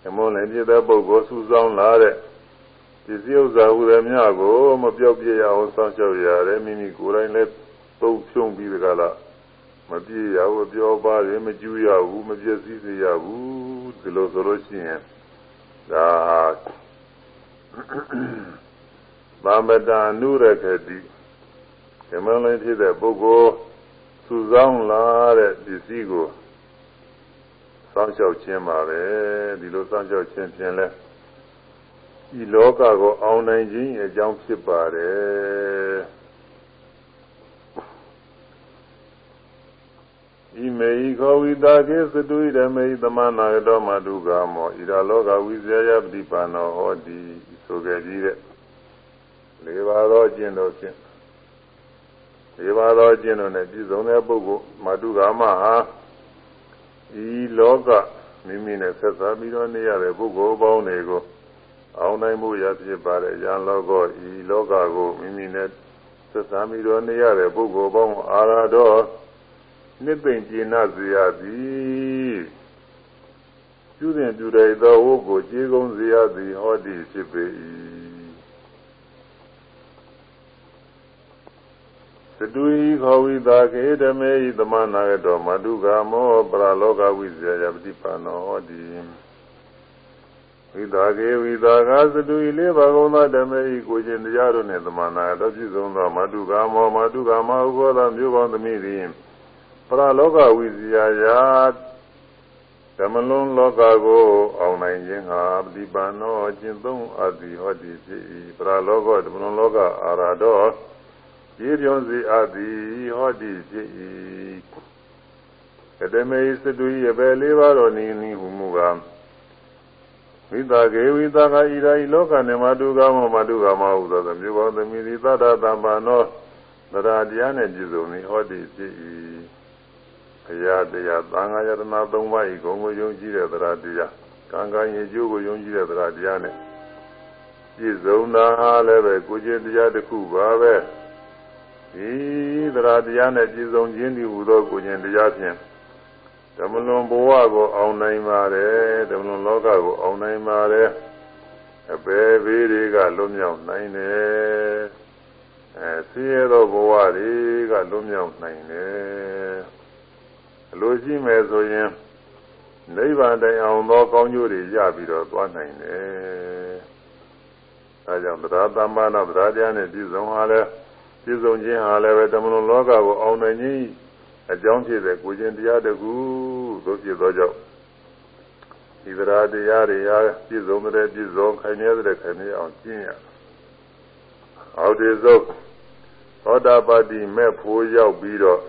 အမွန်လည်းပြည့်တဲ့ပုဂ္ဂိုလ်စုဆောင်လာတဲ့ပစ္စည်းဥစ္စာဟူသည်များကိုမပြောက်ပြရအောင်စောင့်ရှောက်ရတယ်မိမိကိုယ်တိုင်လည်းသုံးဖြုံးပြီးကြလားမပြေရဘူးပြောပါရင်မကျူးရဘူးမပြည့်စည်စေရဘူးဒီလိုဆိုလို့ရှိရင်ဒါသမ္ပတနုရခတိဓမ္မလည်းဖြစ်တဲ့ပုဂ္ဂိုလ်စုဆောင်လာတဲ့ပစ္စည်းကို စောင့်ရှောက်ခြင်းပါပဲဒီလိုစောင့်ရှောက်ခြင်းဖြင့်လဲဒီလောကကိုအောင်နိုင်ခြင်းအကြောင်းဖြစ်ပါတယ်ဣမေဤခောဝိတာကေသတုဣရမေဤသမနာရတောမတုကာမောဣရာလောကဝိဇယယပတိပါနောဟောတိဆိုခဲ့ပြီးတဲ့လေးပါးသောကျင့်တော်ဖြင့်လေးပါးသောကျင့်တော်နဲ့ပြည့်စုံတဲ့ပုဂ္ဂိုလ်မတုကာမဟာဤ လောကမိမိနဲ့ဆက်ဆံပြီးတော့နေရတဲ့ပုဂ္ဂိုလ်ပေါင်းတွေကိုအောင်နိုင်မှုရဖြစ်ပါတယ်ယံလောကဤလောကကိုမိမိနဲ့ဆက်ဆံပြီးတော့နေရတဲ့ပုဂ္ဂိုလ်ပေါင်းအာရတော်နှစ်သိမ့်ကျင်နာစေရသည်ပြုတဲ့ပြုတဲ့သောဝုကိုခြေကုံစေရသည်ဟောသည်ဖြစ်ပေ၏သ တုဤခောဝိတာကေဓမေဤသမနာရတောမတုကာမောပရလောကဝိဇယပတိပန္နောဟောတိဝိတာကေဝိတာကသတုဤလေးပါကုန်သောဓမေဤကိုခြင်းတရားတို့နှင့်သမနာရတောပြုဆုံးသောမတုကာမောမတုကာမဟုသောမျိုးပေါင်းသမီးသည်ပရလောကဝိဇ္ဇာယာဓမ္မလွန်လောကကိုအောင်နိုင်ခြင်းဟာပฏิပန်သောကျင့်သုံးအပ်သည်ဟောသည်ဖြစ်၏ပရာလောကဓမ္မလွန်လောကအာရတော် ရေပြုံးစီအပ်သည်ဟောသည်ဖြစ်၏ကတမေစတုယဘေလေးပါးတော်နိနိဟုမူကားဝိတာကေဝိတာကဣရာဤလောကနေမတုကမမတုကမဟုသောမြေဘောသမီးသည်သတ္တတမ္ပန္နောတရားတရားနဲ့ပြည့်စုံသည်ဟောသည်ဖြစ်၏ဘုရားတရားသံဃာယတနာ၃ပါးဤဂုံကိုယုံကြည်တဲ့တရားတရားကံကံရည်ကျိုးကိုယုံကြည်တဲ့တရားတရားနဲ့ပြည့်စုံတာဟာလည်းပဲကိုကျင့်တရားတစ်ခုပါပဲ ဒီတရားတရားနဲ့ပြည့်စုံခြင်းဒီဟူသောကိုကျင့်တရားဖြင့်ဓမ္မလွန်ဘဝကိုအောင်နိုင်ပါတယ်ဓမ္မလွန်လောကကိုအောင်နိုင်ပါတယ်အပေဘေးတွေကလွတ်မြောက်နိုင်တယ်အဲဆင်းရဲသောဘဝတွေကလွတ်မြောက်နိုင်တယ်အလိုရှိမယ်ဆိုရင်နိဗ္ဗာန်တိုင်အောင်သောကောင်းကျိုးတွေရပြီးတော့သွားနိုင်တယ်အဲကြောင့်တရားသမ္မာနတရားတရားနဲ့ပြည့်စုံဟာလဲ ပြည့်စုံခြင်းဟာလည်းပဲဓမ္မလွန်လောကကိုအောင်နိုင်ခြင်းအကြောင်းဖြစ်တဲ့ကိုခြင်းတရားတကူသို့ဖြစ်သောကြောင့်ဒီသရာတရားတွေဟာပြည့်စုံတဲ့ပြည့်စုံခိုင်နေတဲ့ခိုင်နေအောင်ကျင့်ရအောက်တည်ဆုံးသောတာပတိမဲ့ဖို့ရောက်ပြီးတော့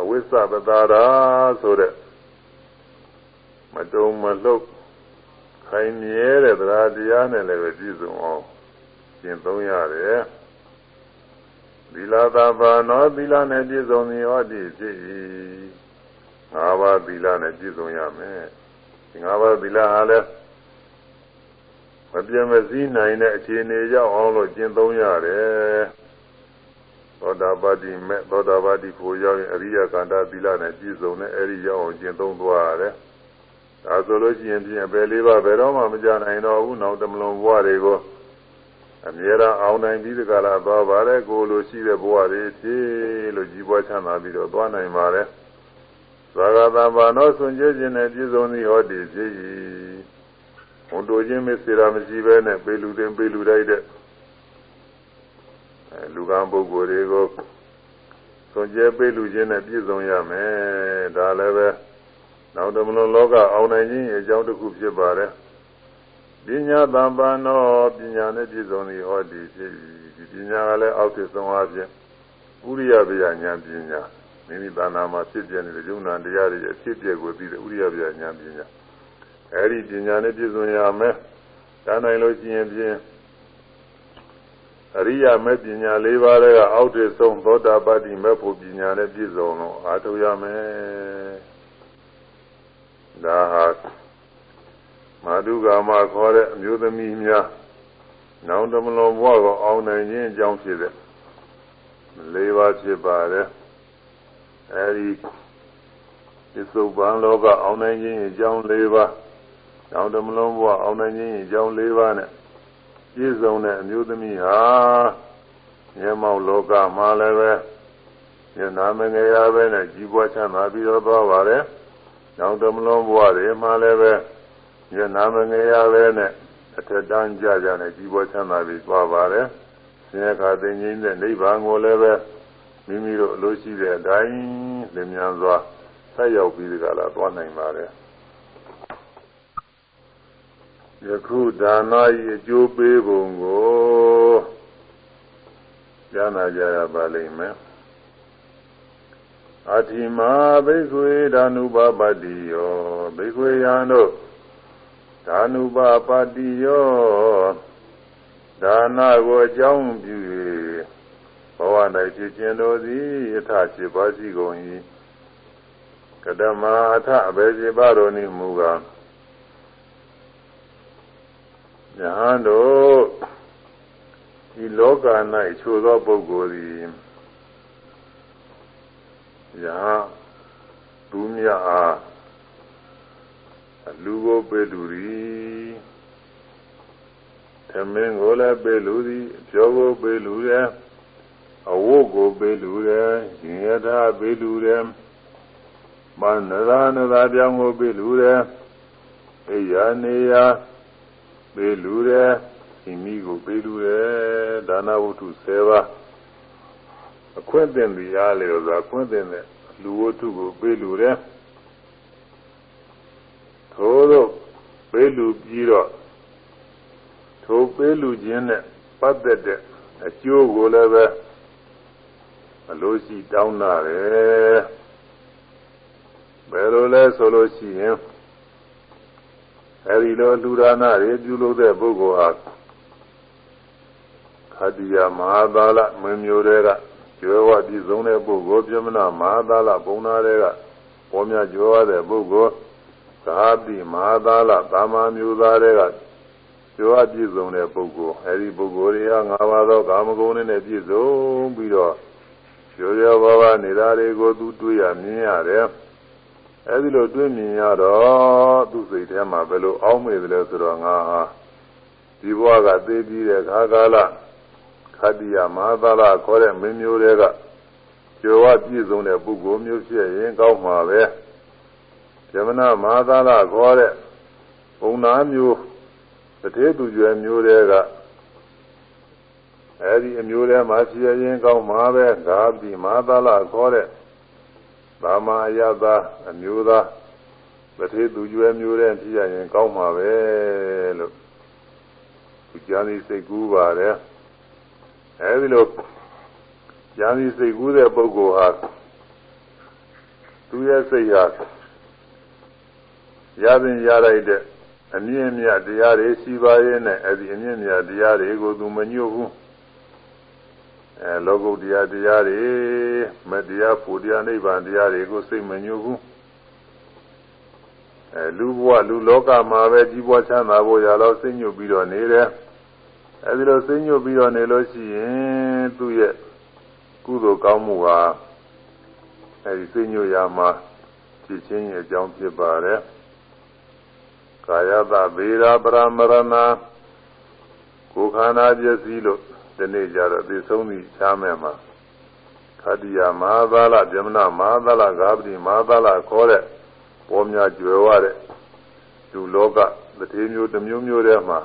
အဝိစ္စပတာရာဆိုတဲ့မတုံမလှုပ်ခိုင်မြဲတဲ့သရာတရားနဲ့လည်းပဲပြည့်စုံအောင်ကျင့်သုံးရတယ် သီလသာဘာနောသီလနဲ့ပြည့်စုံသည်ဟောတိဖြစ်၏ငါးပါးသီလနဲ့ပြည့်စုံရမယ်ဒီငါးပါးသီလဟာလည်းမပြတ်မစည်းနိုင်တဲ့အခြေအနေရောက်အောင်လို့ကျင့်သုံးရတယ်သောတာပတိမဲ့သောတာပတိကိုရောက်ရင်အရိယကန္တာသီလနဲ့ပြည့်စုံတဲ့အဲဒီရောက်အောင်ကျင့်သုံးသွားရတယ်ဒါဆိုလို့ရှိရင်ပြင်ဘယ်လေးပါဘယ်တော့မှမကြနိုင်တော့ဘူးနောက်တမလွန်ဘဝတွေကို အမြဲတမ်းအောင်နိုင်ပြီးဒီကလာသွားပါတယ်ကိုလိုရှိတဲ့ဘဝတွေဖြစ်လို့ကြီးပွားချမ်းသာပြီးတော့သွားနိုင်ပါတယ်သာဂတဘာနောဆွန်ကျဲခြင်းနဲ့ပြည့်စုံသည်ဟောတည်ဖြစ်၏ဟိုတို့ချင်းမစေတာမရှိဘဲနဲ့ပေလူတင်ပေလူတိုက်တဲ့အဲလူကံပုဂ္ဂိုလ်တွေကိုဆွန်ကျဲပေလူခြင်းနဲ့ပြည့်စုံရမယ်ဒါလည်းပဲနောက်တမလွန်လောကအောင်နိုင်ခြင်းအကြောင်းတစ်ခုဖြစ်ပါတယ် ပညာတမ္ပန်သောပညာနဲ့ပြည့်စုံသည်ဟောဒီဖြစ်ဒီပညာကလည်းအောက်ထစ်ဆုံးအပြင်ဥရိယဗျာဉာဏ်ပညာမိမိသာနာမှာဖြစ်ပြနေတဲ့ယုံနာတရားတွေအဖြစ်ပြက်ကိုသိတဲ့ဥရိယဗျာဉာဏ်ပညာအဲဒီပညာနဲ့ပြည့်စုံရမယ်ဒါနိုင်လို့ရှိရင်ဖြင့်အရိယာမေပညာ၄ပါးကအောက်ထစ်ဆုံးသောတာပတ္တိမေဖို့ပညာနဲ့ပြည့်စုံလို့အားထုတ်ရမယ်ဒါဟာ မာတုကာမခေါ်တဲ့အမျိုးသမီးများနောင်တမလွန်ဘဝကိုအောင်နိုင်ခြင်းအကြောင်းဖြစ်တဲ့၄ပါးဖြစ်ပါတယ်အဲဒီပစ္စုပန်လောကအောင်နိုင်ခြင်းအကြောင်း၄ပါးနောင်တမလွန်ဘဝအောင်နိုင်ခြင်းအကြောင်း၄ပါးနဲ့ပြည့်စုံတဲ့အမျိုးသမီးဟာမြတ်မောက်လောကမှာလည်းပဲဉာဏ်မငယ်ရပဲနဲ့ကြီးပွားချမ်းသာပြီးတော့သွားပါတယ်။နောင်တမလွန်ဘဝတွေမှာလည်းပဲ ညနာမငယ်ရပဲနဲ့အထက်တန်းကြကြနဲ့ကြီးပွားချမ်းသာပြီးသွားပါတယ်။ဆင်းရဲခါသိငိမ့်တဲ့နိဗ္ဗာန်ကိုလည်းပဲမိမိတို့အလိုရှိတဲ့အတိုင်းလင်းမြန်စွာဆက်ရောက်ပြီးဒီကလာသွားနိုင်ပါတယ်။ယခုဒါနာဤအကျိုးပေးပုံကိုကြားနာကြရပါလိမ့်မယ်။အတိမာဘိက္ခွေဓာနုပပတ္တိယောဘိက္ခွေယံတို့ ဒါနုပပါတိယောဒါနကိုအကြောင်းပြု၍ဘဝ၌ဖြစ်ခြင်းတို့သည်ယထဖြစ်ပါရှိကုန်၏ကတမအထအဘေစီပါတော်နိမူကားယဟန်တို့ဒီလောက၌ချိုသောပုဂ္ဂိုလ်သည်ယဟသူမြတ်အား လူကိုပေးလူသည်သမင်းကိုလည်းပေးလူသည်ပြောကိုပေးလူတယ်အဝတ်ကိုပေးလူတယ်ရှင်ရထာပေးလူတယ်မနရာနရာပြောင်းကိုပေးလူတယ်အိယာနေယာပေးလူတယ်ရှင်မိကိုပေးလူတယ်ဒါနဝတ္ထု7ပါးအခွင့်အသင်တရားလေဆိုတာအခွင့်အသင်တဲ့လူဝတ္ထုကိုပေးလူတယ် ထို့သောပေးလူပြီးတော့ထိုပေးလူခြင်းနဲ့ပတ်သက်တဲ့အကျိုးကိုလည်းပဲအလိုရှိတောင်းတာတယ်ဘယ်လိုလဲဆိုလို့ရှိရင်အဲဒီလိုလူဒါနတွေပြုလုပ်တဲ့ပုဂ္ဂိုလ်ဟာခတ္တိယမဟာသာလမင်းမျိုးတွေကကျွဲဝပြည့်စုံတဲ့ပုဂ္ဂိုလ်ပြမနာမဟာသာလဘုံနာတွေကပေါ်များကျွဲဝတဲ့ပုဂ္ဂိုလ် သာတိမဟာသာလသာမမျိုးသားတွေကကျွဲဝပြည့်စုံတဲ့ပုဂ္ဂိုလ်အဲဒီပုဂ္ဂိုလ်တွေက၅ပါးသောကာမဂုဏ်နဲ့ပြည့်စုံပြီးတော့ကျော်ကျော်ပါပါနေတာတွေကိုသူတွေ့ရမြင်ရတယ်အဲဒီလိုတွေ့မြင်ရတော့သူ့စိတ်ထဲမှာဘယ်လိုအောင်းမေတယ်လဲဆိုတော့ငါဟာဒီဘဝကသိပြီးတဲ့ခါကာလခတ္တိယမဟာသလခေါ်တဲ့မင်းမျိုးတွေကကျော်ဝပြည့်စုံတဲ့ပုဂ္ဂိုလ်မျိုးဖြစ်ရင်ကောင်းမှာပဲ ဇမနာမဟာသလခေါ်တဲ့ဘုံနာမျိုးတထေသူကျွယ်မျိုးတွေကအဲဒီအမျိုးထဲမှာဖြစ်ရင်ကောင်းမှာပဲဂါတိမဟာသလခေါ်တဲ့သာမယသာအမျိုးသားတထေသူကျွယ်မျိုးတဲ့ဖြစ်ရင်ကောင်းမှာပဲလို့ဒီကြံစီစိတ်ကူးပါတယ်အဲဒီလိုဉာဏ်စီစိတ်ကူးတဲ့ပုဂ္ဂိုလ်ဟာသူရဲ့စိတ်ဟာ ရပင်ရလိုက်တဲ့အမြင့်မြတ်တရားတွေရှိပါရဲ့နဲ့အဲဒီအမြင့်မြတ်တရားတွေကိုသူမညှို့ဘူးအဲလောကုတ္တရာတရားတွေမတရားဖို့တရားနိဗ္ဗာန်တရားတွေကိုစိတ်မညှို့ဘူးအဲလူဘဝလူလောကမှာပဲကြီးပွားချမ်းသာဖို့ရတော့စိတ်ညှို့ပြီးတော့နေတယ်အဲဒီလိုစိတ်ညှို့ပြီးတော့နေလို့ရှိရင်သူ့ရဲ့ကုသိုလ်ကောင်းမှုဟာအဲဒီစိတ်ညှို့ရမှာဖြစ်ချင်းရဲ့အကြောင်းဖြစ်ပါတယ် ကာယတဗေရာပရမရဏကိုခန္ဓာပျက်စီးလို့ဒီနေ့ကျတော့သိဆုံးပြီချားမယ်မှာခတ္တိယမဟာသလဗြဟ္မဏမဟာသလဂါပတိမဟာသလခေါ်တဲ့ပေါ်များကျွယ်ဝတဲ့လူလောကတတိမျိုးတစ်မျိုးမျိုးထဲမှာ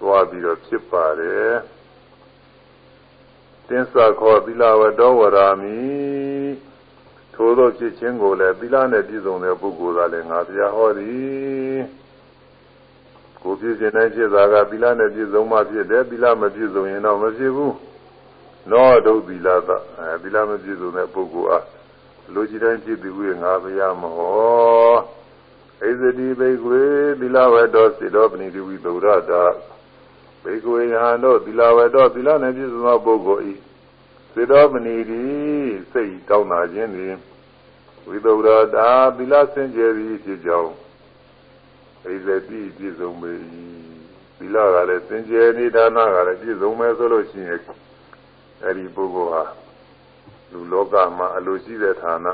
သွားပြီးတော့ဖြစ်ပါတယ်တင်းစာခေါ်သီလဝတောဝရာမိ ထိုသောဖြစ်ခြင်းကိုလည်းသီလနဲ့ပြည့်စုံတဲ့ပုဂ္ဂိုလ်ကလည်းငါဘုရားဟောသည်ကိုဖြစ်ခြင်းနဲ့ဖြစ်တာကသီလနဲ့ပြည့်စုံမှဖြစ်တယ်သီလမပြည့်စုံရင်တော့မဖြစ်ဘူးနောဒုသီလသအဲသီလမပြည့်စုံတဲ့ပုဂ္ဂိုလ်အားလူကြီးတိုင်းဖြစ်သူကငါဘုရားမဟောဣဇတိဘိကွေသီလဝတောစေတောပဏိတိဝိသုရတာဘေကွေယဟန်တို့သီလဝေတော့သီလနဲ့ပြည့်စုံသောပုဂ္ဂိုလ်ဤစေတောမဏီတိစိတ်တောင်းတာခြင်းသည် ဝိသုဒ္ဓတာသီလစင်ကြယ်သည်ဖြစ်ကြောင်းဣဇတိပြည့်စုံပေ၏သီလကလည်းစင်ကြယ်နေဒါနကလည်းပြည့်စုံမယ်ဆိုလို့ရှိရင်အဲဒီပုဂ္ဂိုလ်ဟာလူလောကမှာအလိုရှိတဲ့ဌာန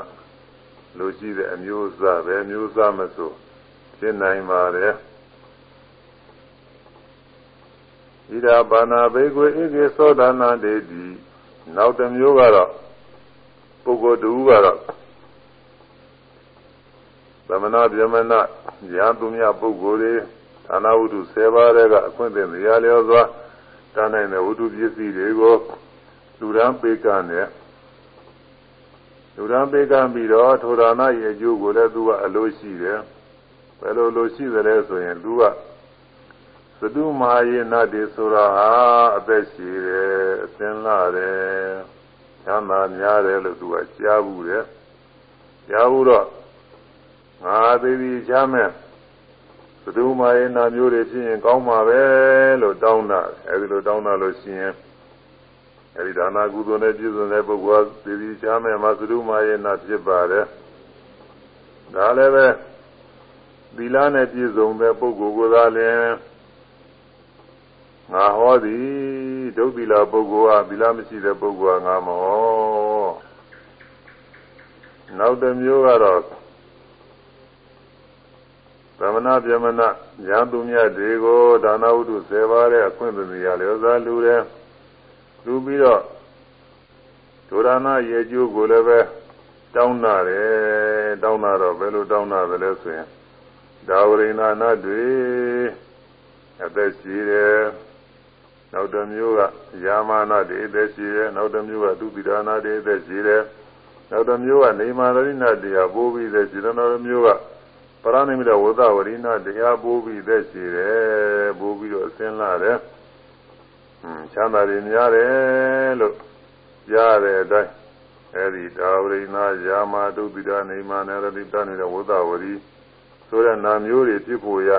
လိုရှိတဲ့အမျိုးအစားပဲအမျိုးအစားမဆိုဖြစ်နိုင်ပါတယ်ဣဒာဘာနာဘေကွေဣကေသောဒနာတေတိနောက်တစ်မျိုးကတော့ပုဂ္ဂိုလ်တူကတော့ သမဏဗျမနရာသူမြပုဂ္ဂိုလ်တွေဌာနဝတ္ထု10ပါးတွေကအခွင့်အရေးများလျောစွာတာနိုင်တဲ့ဝတ္ထုပစ္စည်းတွေကိုလူရန်ပေကနဲ့လူရန်ပေကပြီးတော့ထိုဒါနရဲ့အကျိုးကိုလည်းသူကအလိုရှိတယ်ဘယ်လိုလိုရှိသလဲဆိုရင်သူကသတုမာယေနတေဆိုတာဟာအသက်ရှိတယ်အသင်လာတယ်ချမ်းသာများတယ်လို့သူကကြားဘူးတယ်ကြားဘူးတော့ ငါသေးသေးချမ်းမဲ့သတုမာယေနမျိုးတွေဖြစ်ရင်ကောင်းမှာပဲလို့တောင်းတာအဲဒီလိုတောင်းတာလို့ရှိရင်အဲဒီဒါနာကုသိုလ်နဲ့ပြည့်စုံတဲ့ပုဂ္ဂိုလ်သေသည်ချမ်းမဲ့မှာသတုမာယေနဖြစ်ပါတယ်ဒါလည်းပဲသီလနဲ့ပြည့်စုံတဲ့ပုဂ္ဂိုလ်ကသာလျှင်ငါဟောသည်ဒုသီလပုဂ္ဂိုလ်ဟာသီလမရှိတဲ့ပုဂ္ဂိုလ်ကငါမဟောနောက်တစ်မျိုးကတော့ သမဏဗျမနညာသူမြတ်တွေကိုဒါနဝတ္ထု10ပါးတဲ့အခွင့်အရေးရလျောစားလူတယ်လူပြီးတော့ဒုရဏရဲ့ကျိုးကိုလည်းပဲတောင်းတာတယ်တောင်းတာတော့ဘယ်လိုတောင်းတာလဲဆိုရင်ဒါဝရိဏနာတွေအသက်ရှိတယ်နောက်တစ်မျိုးကယာမာနတွေအသက်ရှိတယ်နောက်တစ်မျိုးကသူတိဒါနာတွေအသက်ရှိတယ်နောက်တစ်မျိုးကနေမာရိဏတရားပိုးပြီးသက်ရှိတယ်နောက်တစ်မျိုးကပ ရဏိမိတဝသဝရိဏတရားပိုးပြီးသက်ရှိတယ်ပိုးပြီးတော့အစင်းလာတယ်ဟွန်းချမ်းသာတွေများတယ်လို့ကြားတဲ့အတိုင်းအဲဒီဒါဝရိဏယာမဒုတိယနေမနရတိတနေတဲ့ဝသဝရီဆိုတဲ့နာမျိုးတွေဖြစ်ဖို့ရ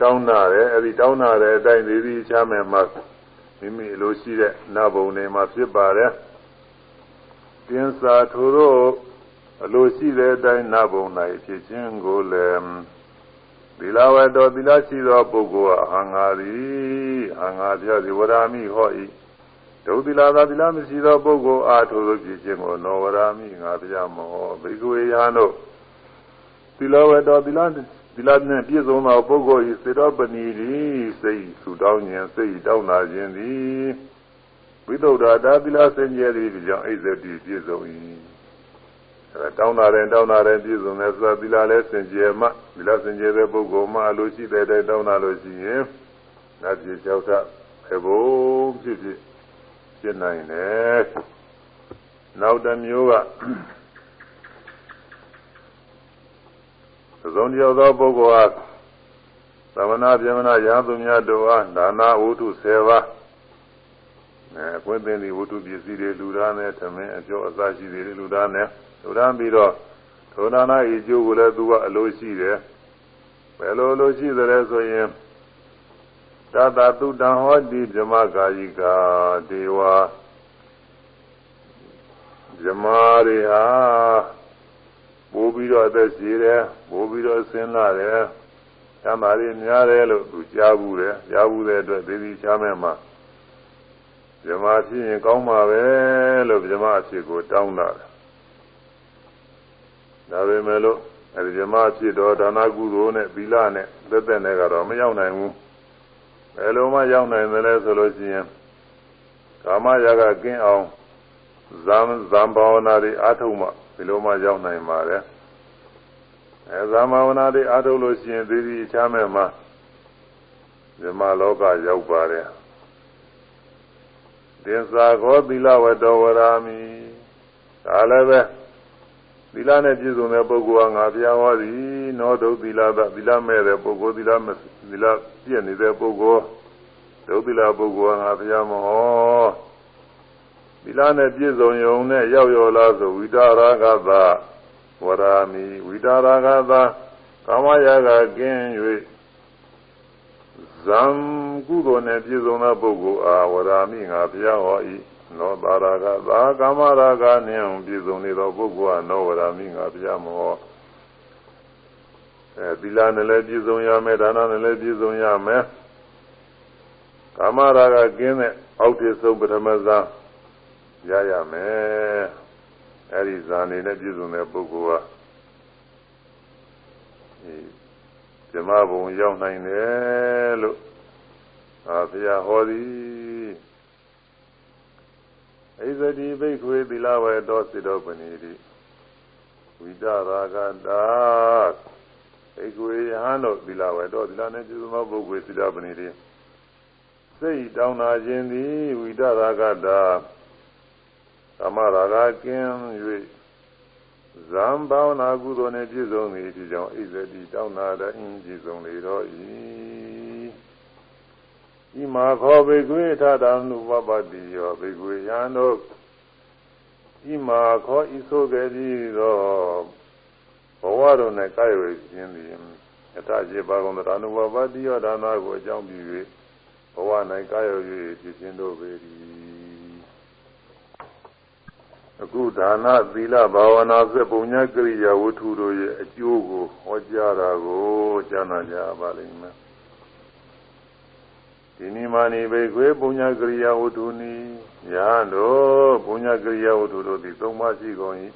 တောင်းတာတယ်အဲဒီတောင်းတာတဲ့အတိုင်းဒီဒီချမ်းမဲ့မှာမိမိလိုရှိတဲ့နဘုံတွေမှာဖြစ်ပါတယ်ပြင်းစာထိုတို့ အလိုရှိတဲ့အတိုင်းနဘုံ၌ဖြစ်ခြင်းကိုလည်းသီလဝတ္တောသီလရှိသောပုဂ္ဂိုလ်အဟံငါသည်အဟံငါပြသည်ဝရမိဟော၏ဒုသီလသာသီလမရှိသောပုဂ္ဂိုလ်အားထိုသောဖြစ်ခြင်းကိုနောဝရမိငါပြမောဘိကဝေယံတို့သီလဝတ္တောသီလသီလနှင့်ပြည့်စုံသောပုဂ္ဂိုလ်၏စေတောပဏီသည်စိတ်ဆူတောင်းခြင်းစိတ်တောင်းနာခြင်းသည်ဝိသုဒ္ဓတာသီလစင်ကြယ်သည်ကြောင့်အိဇတိပြည့်စုံ၏အဲ တောင်းတာတယ်တောင်းတာတယ်ပြည့်စုံတယ်ဆိုတာသီလလည်းစင်ကြယ်မှသီလစင်ကြယ်တဲ့ပုဂ္ဂိုလ်မှအလိုရှိတဲ့တောင်းတာလို့ရှိရင်နတ်ပြည်ကြောက်တာခေဘုံဖြစ်ဖြစ်ဖြစ်နိုင်တယ်နောက်တစ်မျိုးကသုံးတယောက်သောပုဂ္ဂိုလ်ဟာသမဏဗျမနာရာသူများတို့အားဒါနာဝုထု10ပါးအဲအခွင့်အရေးဝုထုပစ္စည်းတွေလူသားနဲ့သမင်းအကျော်အစရှိတွေလူသားနဲ့ လူသားပြီးတော့ထိုဒါနာဤကျိုးကိုလည်းသူကအလိုရှိတယ်ဘယ်လိုလိုရှိသလဲဆိုရင်တတသုတံဟောတိဗြဟ္မကာယိကာဒေဝဗြဟ္မာတွေဟာပိုးပြီးတော့အသက်ရှင်တယ်ပိုးပြီးတော့ဆင်းလာတယ်သမားတွေများတယ်လို့သူကြားဘူးတယ်ကြားဘူးတဲ့အတွက်သေဒီချမ်းမဲ့မှာဗြဟ္မာဖြစ်ရင်ကောင်းမှာပဲလို့ဗြဟ္မာဖြစ်ကိုတောင်းတာ ဒါပေမဲ့လို့အဲဒီဗြဟ္မာဖြစ်တော့ဒါနကုသိုလ်နဲ့သီလနဲ့သက်သက်နဲ့ကတော့မရောက်နိုင်ဘူးဘယ်လိုမှရောက်နိုင်သလဲဆိုလို့ရှိရင်ကာမရာဂကင်းအောင်ဇံဇံဘာဝနာတွေအားထုတ်မှဒီလိုမှရောက်နိုင်ပါတယ်အဲဇံဘာဝနာတွေအားထုတ်လို့ရှိရင်သီတိချမ်းမဲ့မှာမြမလောကရောက်ပါတယ်သင်္သာခောသီလဝတ္တဝရာမိဒါလည်းပဲ သီလနဲ့ပြည့်စုံတဲ့ပုဂ္ဂိုလ်ဟာငါဘုရားဟောသည်နောဒုသီလသသီလမဲ့တဲ့ပုဂ္ဂိုလ်သီလမသီလပြည့်နေတဲ့ပုဂ္ဂိုလ်ဒုသီလပုဂ္ဂိုလ်ဟာငါဘုရားမဟောသီလနဲ့ပြည့်စုံယုံနဲ့ရောက်ရောလားဆိုဝိတာရကသာဝရာမိဝိတာရကသာကာမရာဂကင်း၍ဇံကုသိုလ်နဲ့ပြည့်စုံသောပုဂ္ဂိုလ်အားဝရာမိငါဘုရားဟော၏ နောတာရာကသာကာမရာဂနှင့်ပြည့်စုံနေသောပုဂ္ဂိုလ်အားနောဝရာမိငါဘုရားမောအဲသီလနဲ့လည်းပြည့်စုံရမယ်ဒါနနဲ့လည်းပြည့်စုံရမယ်ကာမရာဂကင်းတဲ့အောက်တည်ဆုံးပထမဇာရရမယ်အဲဒီဇာနေနဲ့ပြည့်စုံတဲ့ပုဂ္ဂိုလ်ဟာဒီဇမဘုံရောက်နိုင်တယ်လို့အာဘုရားဟောသည် ဣဇတိဘိက္ခွေသီလဝေတောစိတောပဏိတိဝိတရာဂတာဘိက္ခွေယဟန်တို့သီလဝေတောသီလနဲ့ပြည့်စုံသောပုဂ္ဂိုလ်သီလပဏိတိစိတ်တောင်းတာခြင်းသည်ဝိတရာဂတာသမရာဂကင်း၍ဇံဘာဝနာကုသိုလ်နှင့်ပြည့်စုံသည်ဒီကြောင့်ဣဇတိတောင်းနာတဲ့အင်းပြည့်စုံလေတော့၏ ဤမှာခောဘေကွေထတာနုပပတိယောဘေကွေယံတို့ဤမှာခောဤဆိုကြသည်သောဘဝတို့၌ကာယဝေခြင်းသည်အတကျေပါကုန်သောအနုပပတိယောဒါနာကိုအကြောင်းပြု၍ဘဝ၌ကာယ၍ဖြစ်ခြင်းတို့ပေ၏အခုဒါနသီလဘာဝနာစက်ပုံညာကရိယာဝတ္ထုတို့ရဲ့အကျိုးကိုဟောကြားတာကိုကြားနာကြပါလိမ့်မယ် ဒီနိမာနိဘေခွေပုံညာကရိယာဝတ္ထုနိယဟန်တို့ပုံညာကရိယာဝတ္ထုတို့သည်သုံးပါးရှိကုန်၏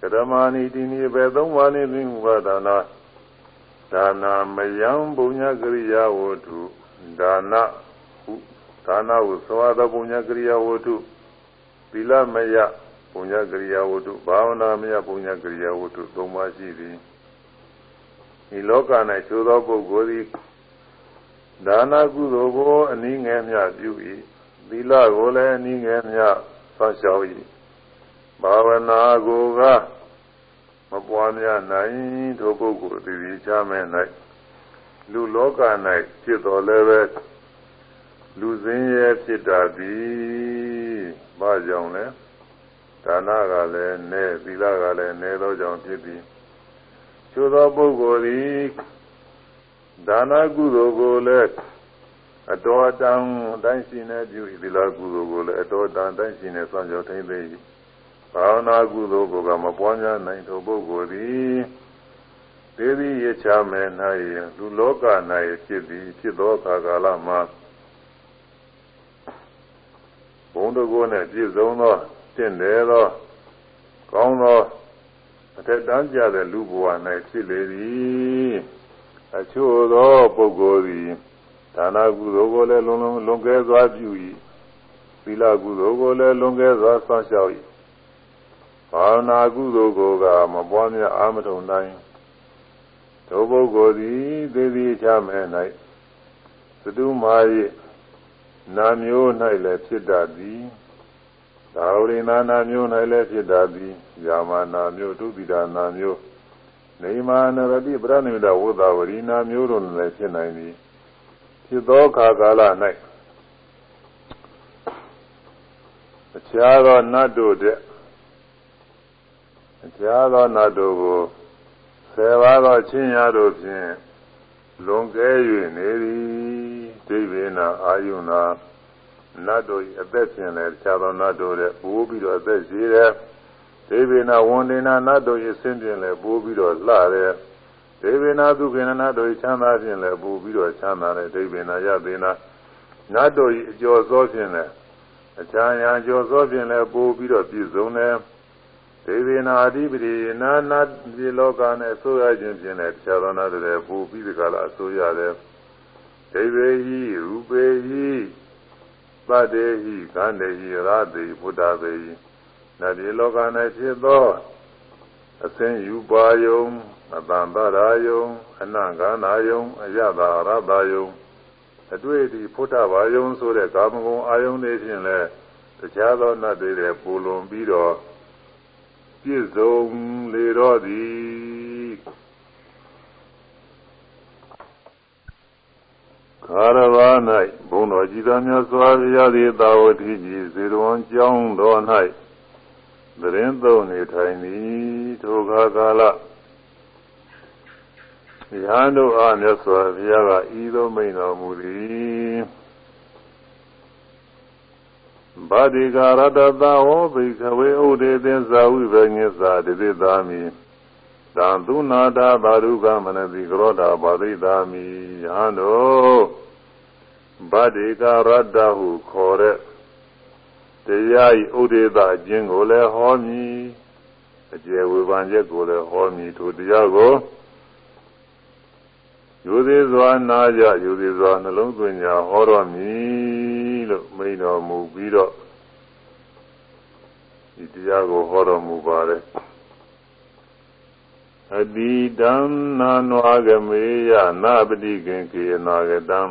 ကရမဏိတိနိဘေသုံးပါးနှင့်သင်္ဟုပါဒါနာဒါနာမယံပုံညာကရိယာဝတ္ထုဒါနဟုဒါနဟုသောသောပုံညာကရိယာဝတ္ထုသီလမယပုံညာကရိယာဝတ္ထုဘာဝနာမယပုံညာကရိယာဝတ္ထုသုံးပါးရှိသည်ဒီလောက၌သို့သောပုဂ္ဂိုလ်သည် ဒါနကုသိုလ်ကိုအနည်းငယ်မျှပြု၏သီလကိုလည်းအနည်းငယ်မျှစောင့်ရှောက်၏ဘာဝနာကိုကမပွားများနိုင်ထိုပုဂ္ဂိုလ်အသည်ချမဲ့၌လူလောက၌ဖြစ်တော်လည်းပဲလူစင်းရဲ့ဖြစ်တာသည်ဘာကြောင့်လဲဒါနကလည်းနဲသီလကလည်းနဲသောကြောင့်ဖြစ်ပြီးချို့သောပုဂ္ဂိုလ်သည် ဒါနကုသိုလ်ကိုလည်းအတော်တန်တိုင်းရှိနေပြုသီလကုသိုလ်ကိုလည်းအတော်တန်တိုင်းရှိနေစောင့်ကြောထိမ့်သိဘာဝနာကုသိုလ်ကိုကမပွားများနိုင်သောပုဂ္ဂိုလ်သည်သေသည်ရချမဲ့၌လူလောက၌ဖြစ်သည်ဖြစ်သောအခါကာလမှာဘုံတကောနဲ့ပြည့်စုံသောတင့်တယ်သောကောင်းသောအထက်တန်းကြတဲ့လူဘဝ၌ဖြစ်လေသည် အချို့သောပုဂ္ဂိုလ်သည်ဒါနကုသိုလ်ကိုလည်းလုံးလုံးလွန်ကဲစွာပြု၏သီလကုသိုလ်ကိုလည်းလွန်ကဲစွာစောင့်ရှောက်၏ဘာဝနာကုသိုလ်ကိုကမပွားများအာမထုံတိုင်းသောပုဂ္ဂိုလ်သည်သေသည်ချမဲ့၌သတုမာ၏နာမျိုး၌လည်းဖြစ်တတ်သည်သာဝရိနာနာမျိုး၌လည်းဖြစ်တတ်သည်ယာမနာမျိုးဒုတိယနာမျိုး နေမာနရတိပရဏိဒဝုဒဝရိနာမျိုးတို့လည်းဖြစ်နိုင်သည်ဖြစ်သောခါကာလ၌အခြားသောနတ်တို့တဲ့အခြားသောနတ်တို့ကိုဆယ်ပါးသောချင်းရတို့ဖြင့်လွန်ကဲ၍နေသည်ဒိဗေနအာယုနာနတ်တို့၏အသက်ဖြင့်လည်းအခြားသောနတ်တို့တဲ့ပိုးပြီးတော့အသက်ရှိတယ် ဒိဗေနဝန်ဒေနာနတ်တို့၏ဆင်းဖြင့်လည်းပိုးပြီးတော့လှတယ်ဒေဝေနာသုခေနနာတို့ချမ်းသာဖြင့်လည်းပူပြီးတော့ချမ်းသာတယ်ဒေဝေနာယသေနာနတ်တို့၏အကျော်စောဖြင့်လည်းအခြားရာကျော်စောဖြင့်လည်းပူပြီးတော့ပြည့်စုံတယ်ဒေဝေနာအဓိပတိနာနာဒီလောကနဲ့ဆိုရခြင်းဖြင့်လည်းခြားသောနာတွေပူပြီးဒီကလာအစိုးရတယ်ဒေဝေဟိရူပေဟိပတ္တေဟိကန္တေဟိရာတိဘုဒ္ဓဘေဟိ နဒီလောက၌ဖြစ်သောအသင်ယူပါယုံအတန်တရာယုံအနန္ကနာယုံအယတာရတာယုံအတွေ့အထိဖုဒ္ဓဘာယုံဆိုတဲ့ကာမဂုဏ်အာယုံတွေဖြင့်လည်းတရားသောနတ်တွေတဲ့ပူလွန်ပြီးတော့ပြည့်စုံလေတော့သည်ခါရဝါ၌ဘုံတော်ကြည်သာမြတ်စွာဘုရားသည်သာဝတိကြီးဇေရဝံကျောင်းတော်၌ သတင်းသုံးနေထိုင်သည်ထိုခါကာလယဟန်တို့အားမြတ်စွာဘုရားကဤသို့မိန်တော်မူသည်ဗာတိကာရတသဟောဘိခဝေဥဒေသင်္ဇာဝိဘငိသာတိတိသာမိသံသူနာတာဘာရုကမနတိကရောတာဘာတိသာမိယဟန်တို့ဗာတိကာရတဟုခေါ်တဲ့ တရားဤဥဒေသအကျင့်ကိုလည်းဟောမည်အကျေဝေဖန်ချက်ကိုလည်းဟောမည်ထိုတရားကိုယူသေးစွာနာကြယူသေးစွာနှလုံးသွင်းကြဟောတော်မူလို့မိန်တော်မူပြီးတော့ဒီတရားကိုဟောတော်မူပါတယ်အတိတံနာနဝဂမေယနာပတိကင်ကေနာဂတံ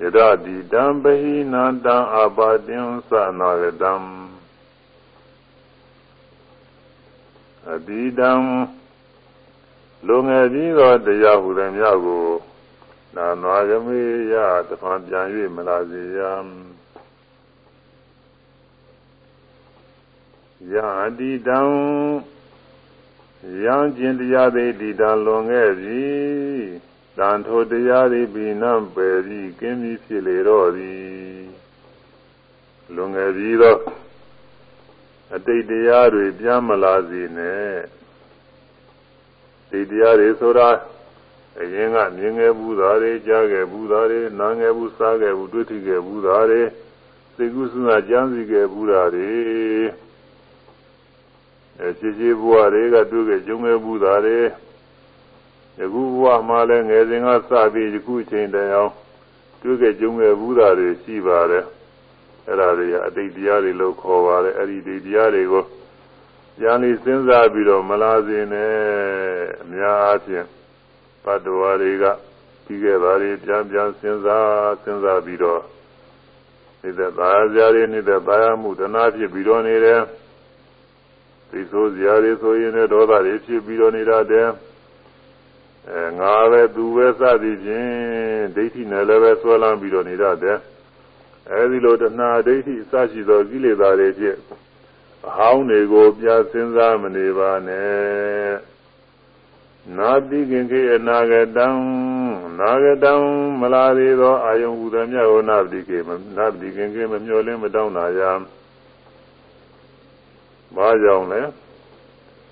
ယဒတိတံပဟိနာတံအပါတင်သနာဂတံအတိတံလုံငယ်ပြီးသောတရားဟူသည်များကိုနာနွားကမေယတဖန်ပြန်၍မလာစေရန်ယတိတံယံကျင်တရားသေးတိတံလွန်ခဲ့ပြီ တန်ထိုတရားသည်ပြီးနံပယ်ပြီးကင်းပြီးဖြစ်လေတော့သည်လွန်ခဲ့ပြီးတော့အတိတ်တရားတွေပြန်မလာစေနဲ့ဒီတရားတွေဆိုတာအရင်ကမြင်ခဲ့ဘူးသားတွေကြားခဲ့ဘူးသားတွေနားခဲ့ဘူးစားခဲ့ဘူးတွေ့ထိခဲ့ဘူးသားတွေသိကုသနာကြံစည်ခဲ့ဘူးသားတွေအဲခြေခြေဘဝတွေကတွေ့ခဲ့ကြုံခဲ့ဘူးသားတွေ ယခုဘဝမှာလည်းငယ်စဉ်ကစပြီးယခုချိန်တည်းအောင်တွေ့ခဲ့ကြုံခဲ့ဘူးသားတွေရှိပါတယ်အဲ့ဒါတွေကအတိတ်တရားတွေလို့ခေါ်ပါတယ်အဲ့ဒီတရားတွေကိုပြန်ပြီးစဉ်းစားပြီးတော့မလားစေနဲ့အများအားဖြင့်ဘတ်တော်တွေကပြီးခဲ့တာတွေပြန်ပြန်စဉ်းစားစဉ်းစားပြီးတော့နေတဲ့သာယာစရာတွေနေတဲ့သာယာမှုတနာဖြစ်ပြီးတော့နေတယ်သိဆိုစရာတွေဆိုရင်လည်းဒေါသတွေဖြစ်ပြီးတော့နေတာတဲ့ အဲငါပဲသူပဲစသည်ဖြင့်ဒိဋ္ဌိနဲ့လည်းပဲဆွဲလန်းပြီးတော့နေတာတဲ့အဲဒီလိုတဏှာဒိဋ္ဌိအစရှိသောကိလေသာတွေဖြင့်အဟောင်းတွေကိုပြစဉ်းစားမနေပါနဲ့နာတိခင်ခေအနာဂတံနာဂတံမလာသေးသောအာယုံဟူသည်မြတ်ဟောနာတိကေနာတိခင်ခေမမျောလင်းမတောင်းတာရာဘာကြောင့်လဲ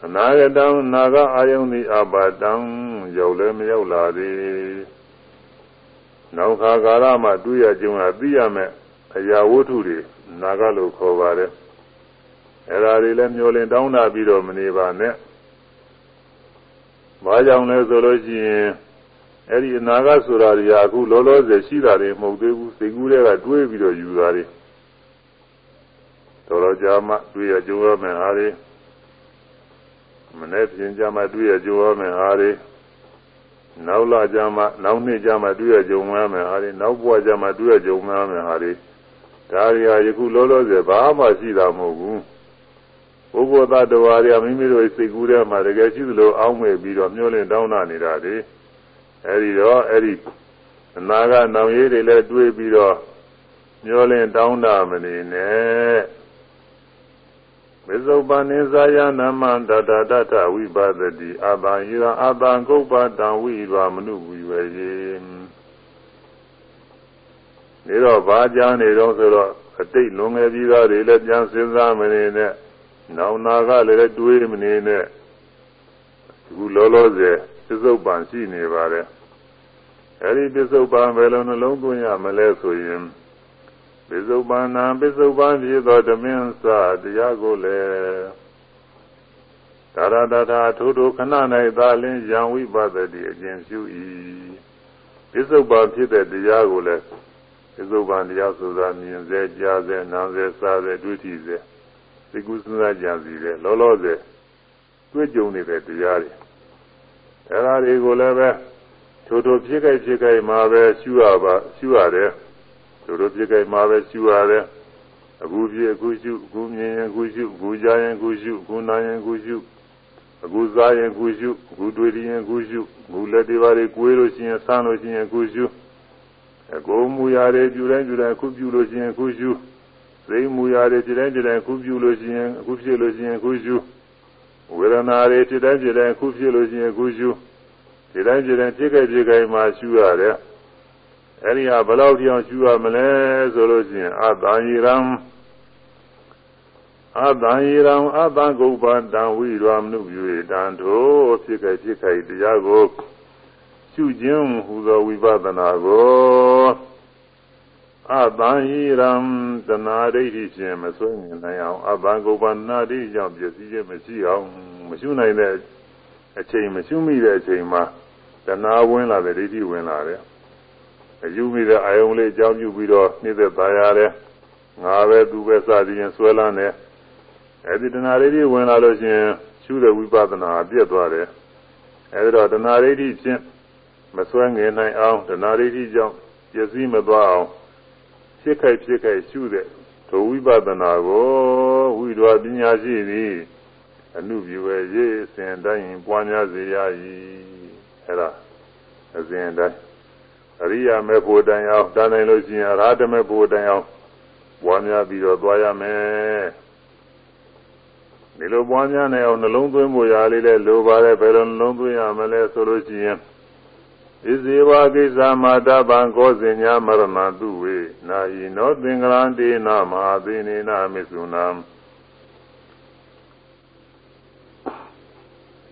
အနာဂတံနာဂအာယုန်သည်အပါတံ ရောက်လည်းမရောက်လာသေးနောက်ခါကာလမှာတွေ့ရကြုံရသိရမယ်အရာဝတ္ထုတွေနာဂလို့ခေါ်ပါတယ်အဲ့ဒါတွေလည်းမျောလင်းတောင်းတာပြီးတော့မနေပါနဲ့ဘာကြောင့်လဲဆိုလို့ရှိရင်အဲ့ဒီအနာဂတ်ဆိုတာတွေကအခုလောလောဆယ်ရှိတာတွေမဟုတ်သေးဘူးစိတ်ကူးတွေကတွေးပြီးတော့ယူတာတွေတော်တော်ကြာမှတွေ့ရကြိုးရမယ်ဟာတွေမနေ့ပြင်ကြာမှတွေ့ရကြိုးရမယ်ဟာတွေ နောက်လာကြာမှနောက်နှစ်ကြာမှတွေ့ရကြုံရမယ်ဟာတွေနောက်ဘဝကြာမှတွေ့ရကြုံရမယ်ဟာတွေဒါရီဟာယခုလောလောဆယ်ဘာမှရှိတာမဟုတ်ဘူးပုဂ္ဂိုလ်သားတော်ရီမိမိတို့စိတ်ကူးထဲမှာတကယ်ရှိသလိုအောင်းမဲ့ပြီးတော့မျောလင့်တောင်းတနေတာတွေအဲဒီတော့အဲဒီအနာကနောင်ရည်တွေလည်းတွေးပြီးတော့မျောလင့်တောင်းတမနေနဲ့ ဝိသုပန်နိသာယနာမန္တတတတဝိပါဒတိအဘံယရအဘံကုပ္ပတံဝိရမနုဝိဝေယေနေတော့ဘာကြားနေတော့ဆိုတော့အတိတ်လွန်ငယ်ပြီးသားတွေလည်းပြန်စဉ်းစားမနေနဲ့နောင်နာကလည်းတွေးမနေနဲ့အခုလောလောဆယ်ပစ္စုပန်ရှိနေပါတယ်အဲဒီပစ္စုပန်ဘယ်လိုနှလုံးသွင်းရမလဲဆိုရင် ပိစုပန္နံပိစုပန်ဖြစ်သောဓမင်းစတရားကိုလည်းဒါရတထာထိုထိုခဏ၌သာလင်းယံဝိပဒတိအကျဉ်ပြု၏ပိစုပန်ဖြစ်တဲ့တရားကိုလည်းပိစုပန်တရားဆိုတာမြင်စေကြားစေနားစေစားစေတွေ့ထိစေသိကုစဉ်းစားကြံစီစေလောလောဆယ်တွေ့ကြုံနေတဲ့တရားတွေအဲဒါတွေကိုလည်းပဲထိုထိုဖြစ်ခဲ့ဖြစ်ခဲ့မှာပဲရှုရပါရှုရတယ် တို့တို့ပြစ်ကြိုက်မှာပဲရှုရတယ်အခုပြည့်အခုရှုအခုမြင်ရင်အခုရှုအခုကြားရင်အခုရှုအခုနားရင်အခုရှုအခုစားရင်အခုရှုအခုတွေ့ရင်အခုရှုအခုလက်တွေပါတွေကိုွေးလို့ရှိရင်ဆန်းလို့ရှိရင်အခုရှုအကုန်မူရာတွေပြုတိုင်းပြုတိုင်းအခုပြုလို့ရှိရင်အခုရှုသိမူရာတွေပြုတိုင်းပြုတိုင်းအခုပြုလို့ရှိရင်အခုဖြစ်လို့ရှိရင်အခုရှုဝေဒနာတွေဖြစ်တိုင်းဖြစ်တိုင်းအခုဖြစ်လို့ရှိရင်အခုရှုဒီတိုင်းဖြစ်တိုင်းဖြစ်ခဲ့ဖြစ်ခဲ့မှရှုရတယ် အဲ့ဒီဟာဘယ်လောက်ကြောင်ရှူရမလဲဆိုလို့ရှိရင်အတန်ယရံအတန်ယရံအတန်ဂုပ္ပတံဝိရမနုပြုတံတို့ဖြစ်ခဲ့ဖြစ်ခဲ့တရားကိုရှုခြင်းဟူသောဝိပဿနာကိုအတန်ယရံတနာဒိဋ္ဌိဖြင့်မဆွေးမြင်နိုင်အောင်အတန်ဂုပ္ပနာဒိဋ္ဌိကြောင့်ပြည့်စည်ခြင်းမရှိအောင်မရှုနိုင်တဲ့အချိန်မရှုမိတဲ့အချိန်မှာတဏှာဝင်လာတဲ့ဒိဋ္ဌိဝင်လာတယ် အယူမိတဲ့အာယုံလေးအကြောင်းပြုပြီးတော့နှိမ့်သက်ပါရတယ်ငါပဲသူပဲစသည်ရင်ဆွဲလန်းတယ်အဲဒီတဏှာရိတိဝင်လာလို့ရှိရင်ရှုတဲ့ဝိပဿနာပြည့်သွားတယ်အဲဒီတော့တဏှာရိတိဖြင့်မဆွဲငင်နိုင်အောင်တဏှာရိတိကြောင့်ပြည့်စည်မသွားအောင်ဖြစ်ခိုက်ဖြစ်ခိုက်ရှုတဲ့ထိုဝိပဿနာကိုဝိဒဝပညာရှိသည်အနုပြုဝေရေးအစဉ်တိုင်းပွားများစေရ၏အဲဒါအစဉ်တိုင်း အရိယာမေဖို့တိုင်အောင်တန်နိုင်လို့ရှိရင်အရဟတမေဖို့တိုင်အောင်ပွားများပြီးတော့သွားရမယ်ဒီလိုပွားများနေအောင်နှလုံးသွင်းဖို့ရာလေးလဲလိုပါတယ်ဘယ်လိုနှလုံးသွင်းရမလဲဆိုလို့ရှိရင်ဣဇေဝကိစ္စမာတဗံကောဇင်ညာမရဏတုဝေနာယိနောသင်္ကရံတေနမဟာသေနေနမိစုနံ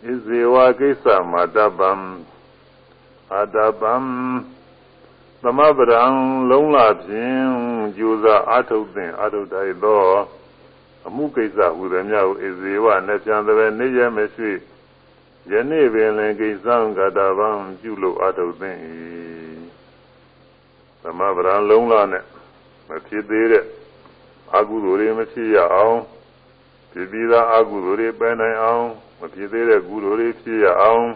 ဣဇေဝကိစ္စမာတဗံအတဗံ သမဗရံလုံးလာဖြင့်ကြိုးစားအာထုတ်သင်အာထုတ်တိုက်သောအမှုကိစ္စဟူသည်များကိုဧဇေဝနဲ့ပြန်တဲ့နေရမရှိယနေ့ပင်လည်းကိစ္စံကတာဗံပြုလို့အာထုတ်သင်၏သမဗရံလုံးလာနဲ့မဖြစ်သေးတဲ့အကုသိုလ်တွေမဖြစ်ရအောင်ဖြစ်ပြီးသားအကုသိုလ်တွေပယ်နိုင်အောင်မဖြစ်သေးတဲ့ကုသိုလ်တွေဖြစ်ရအောင်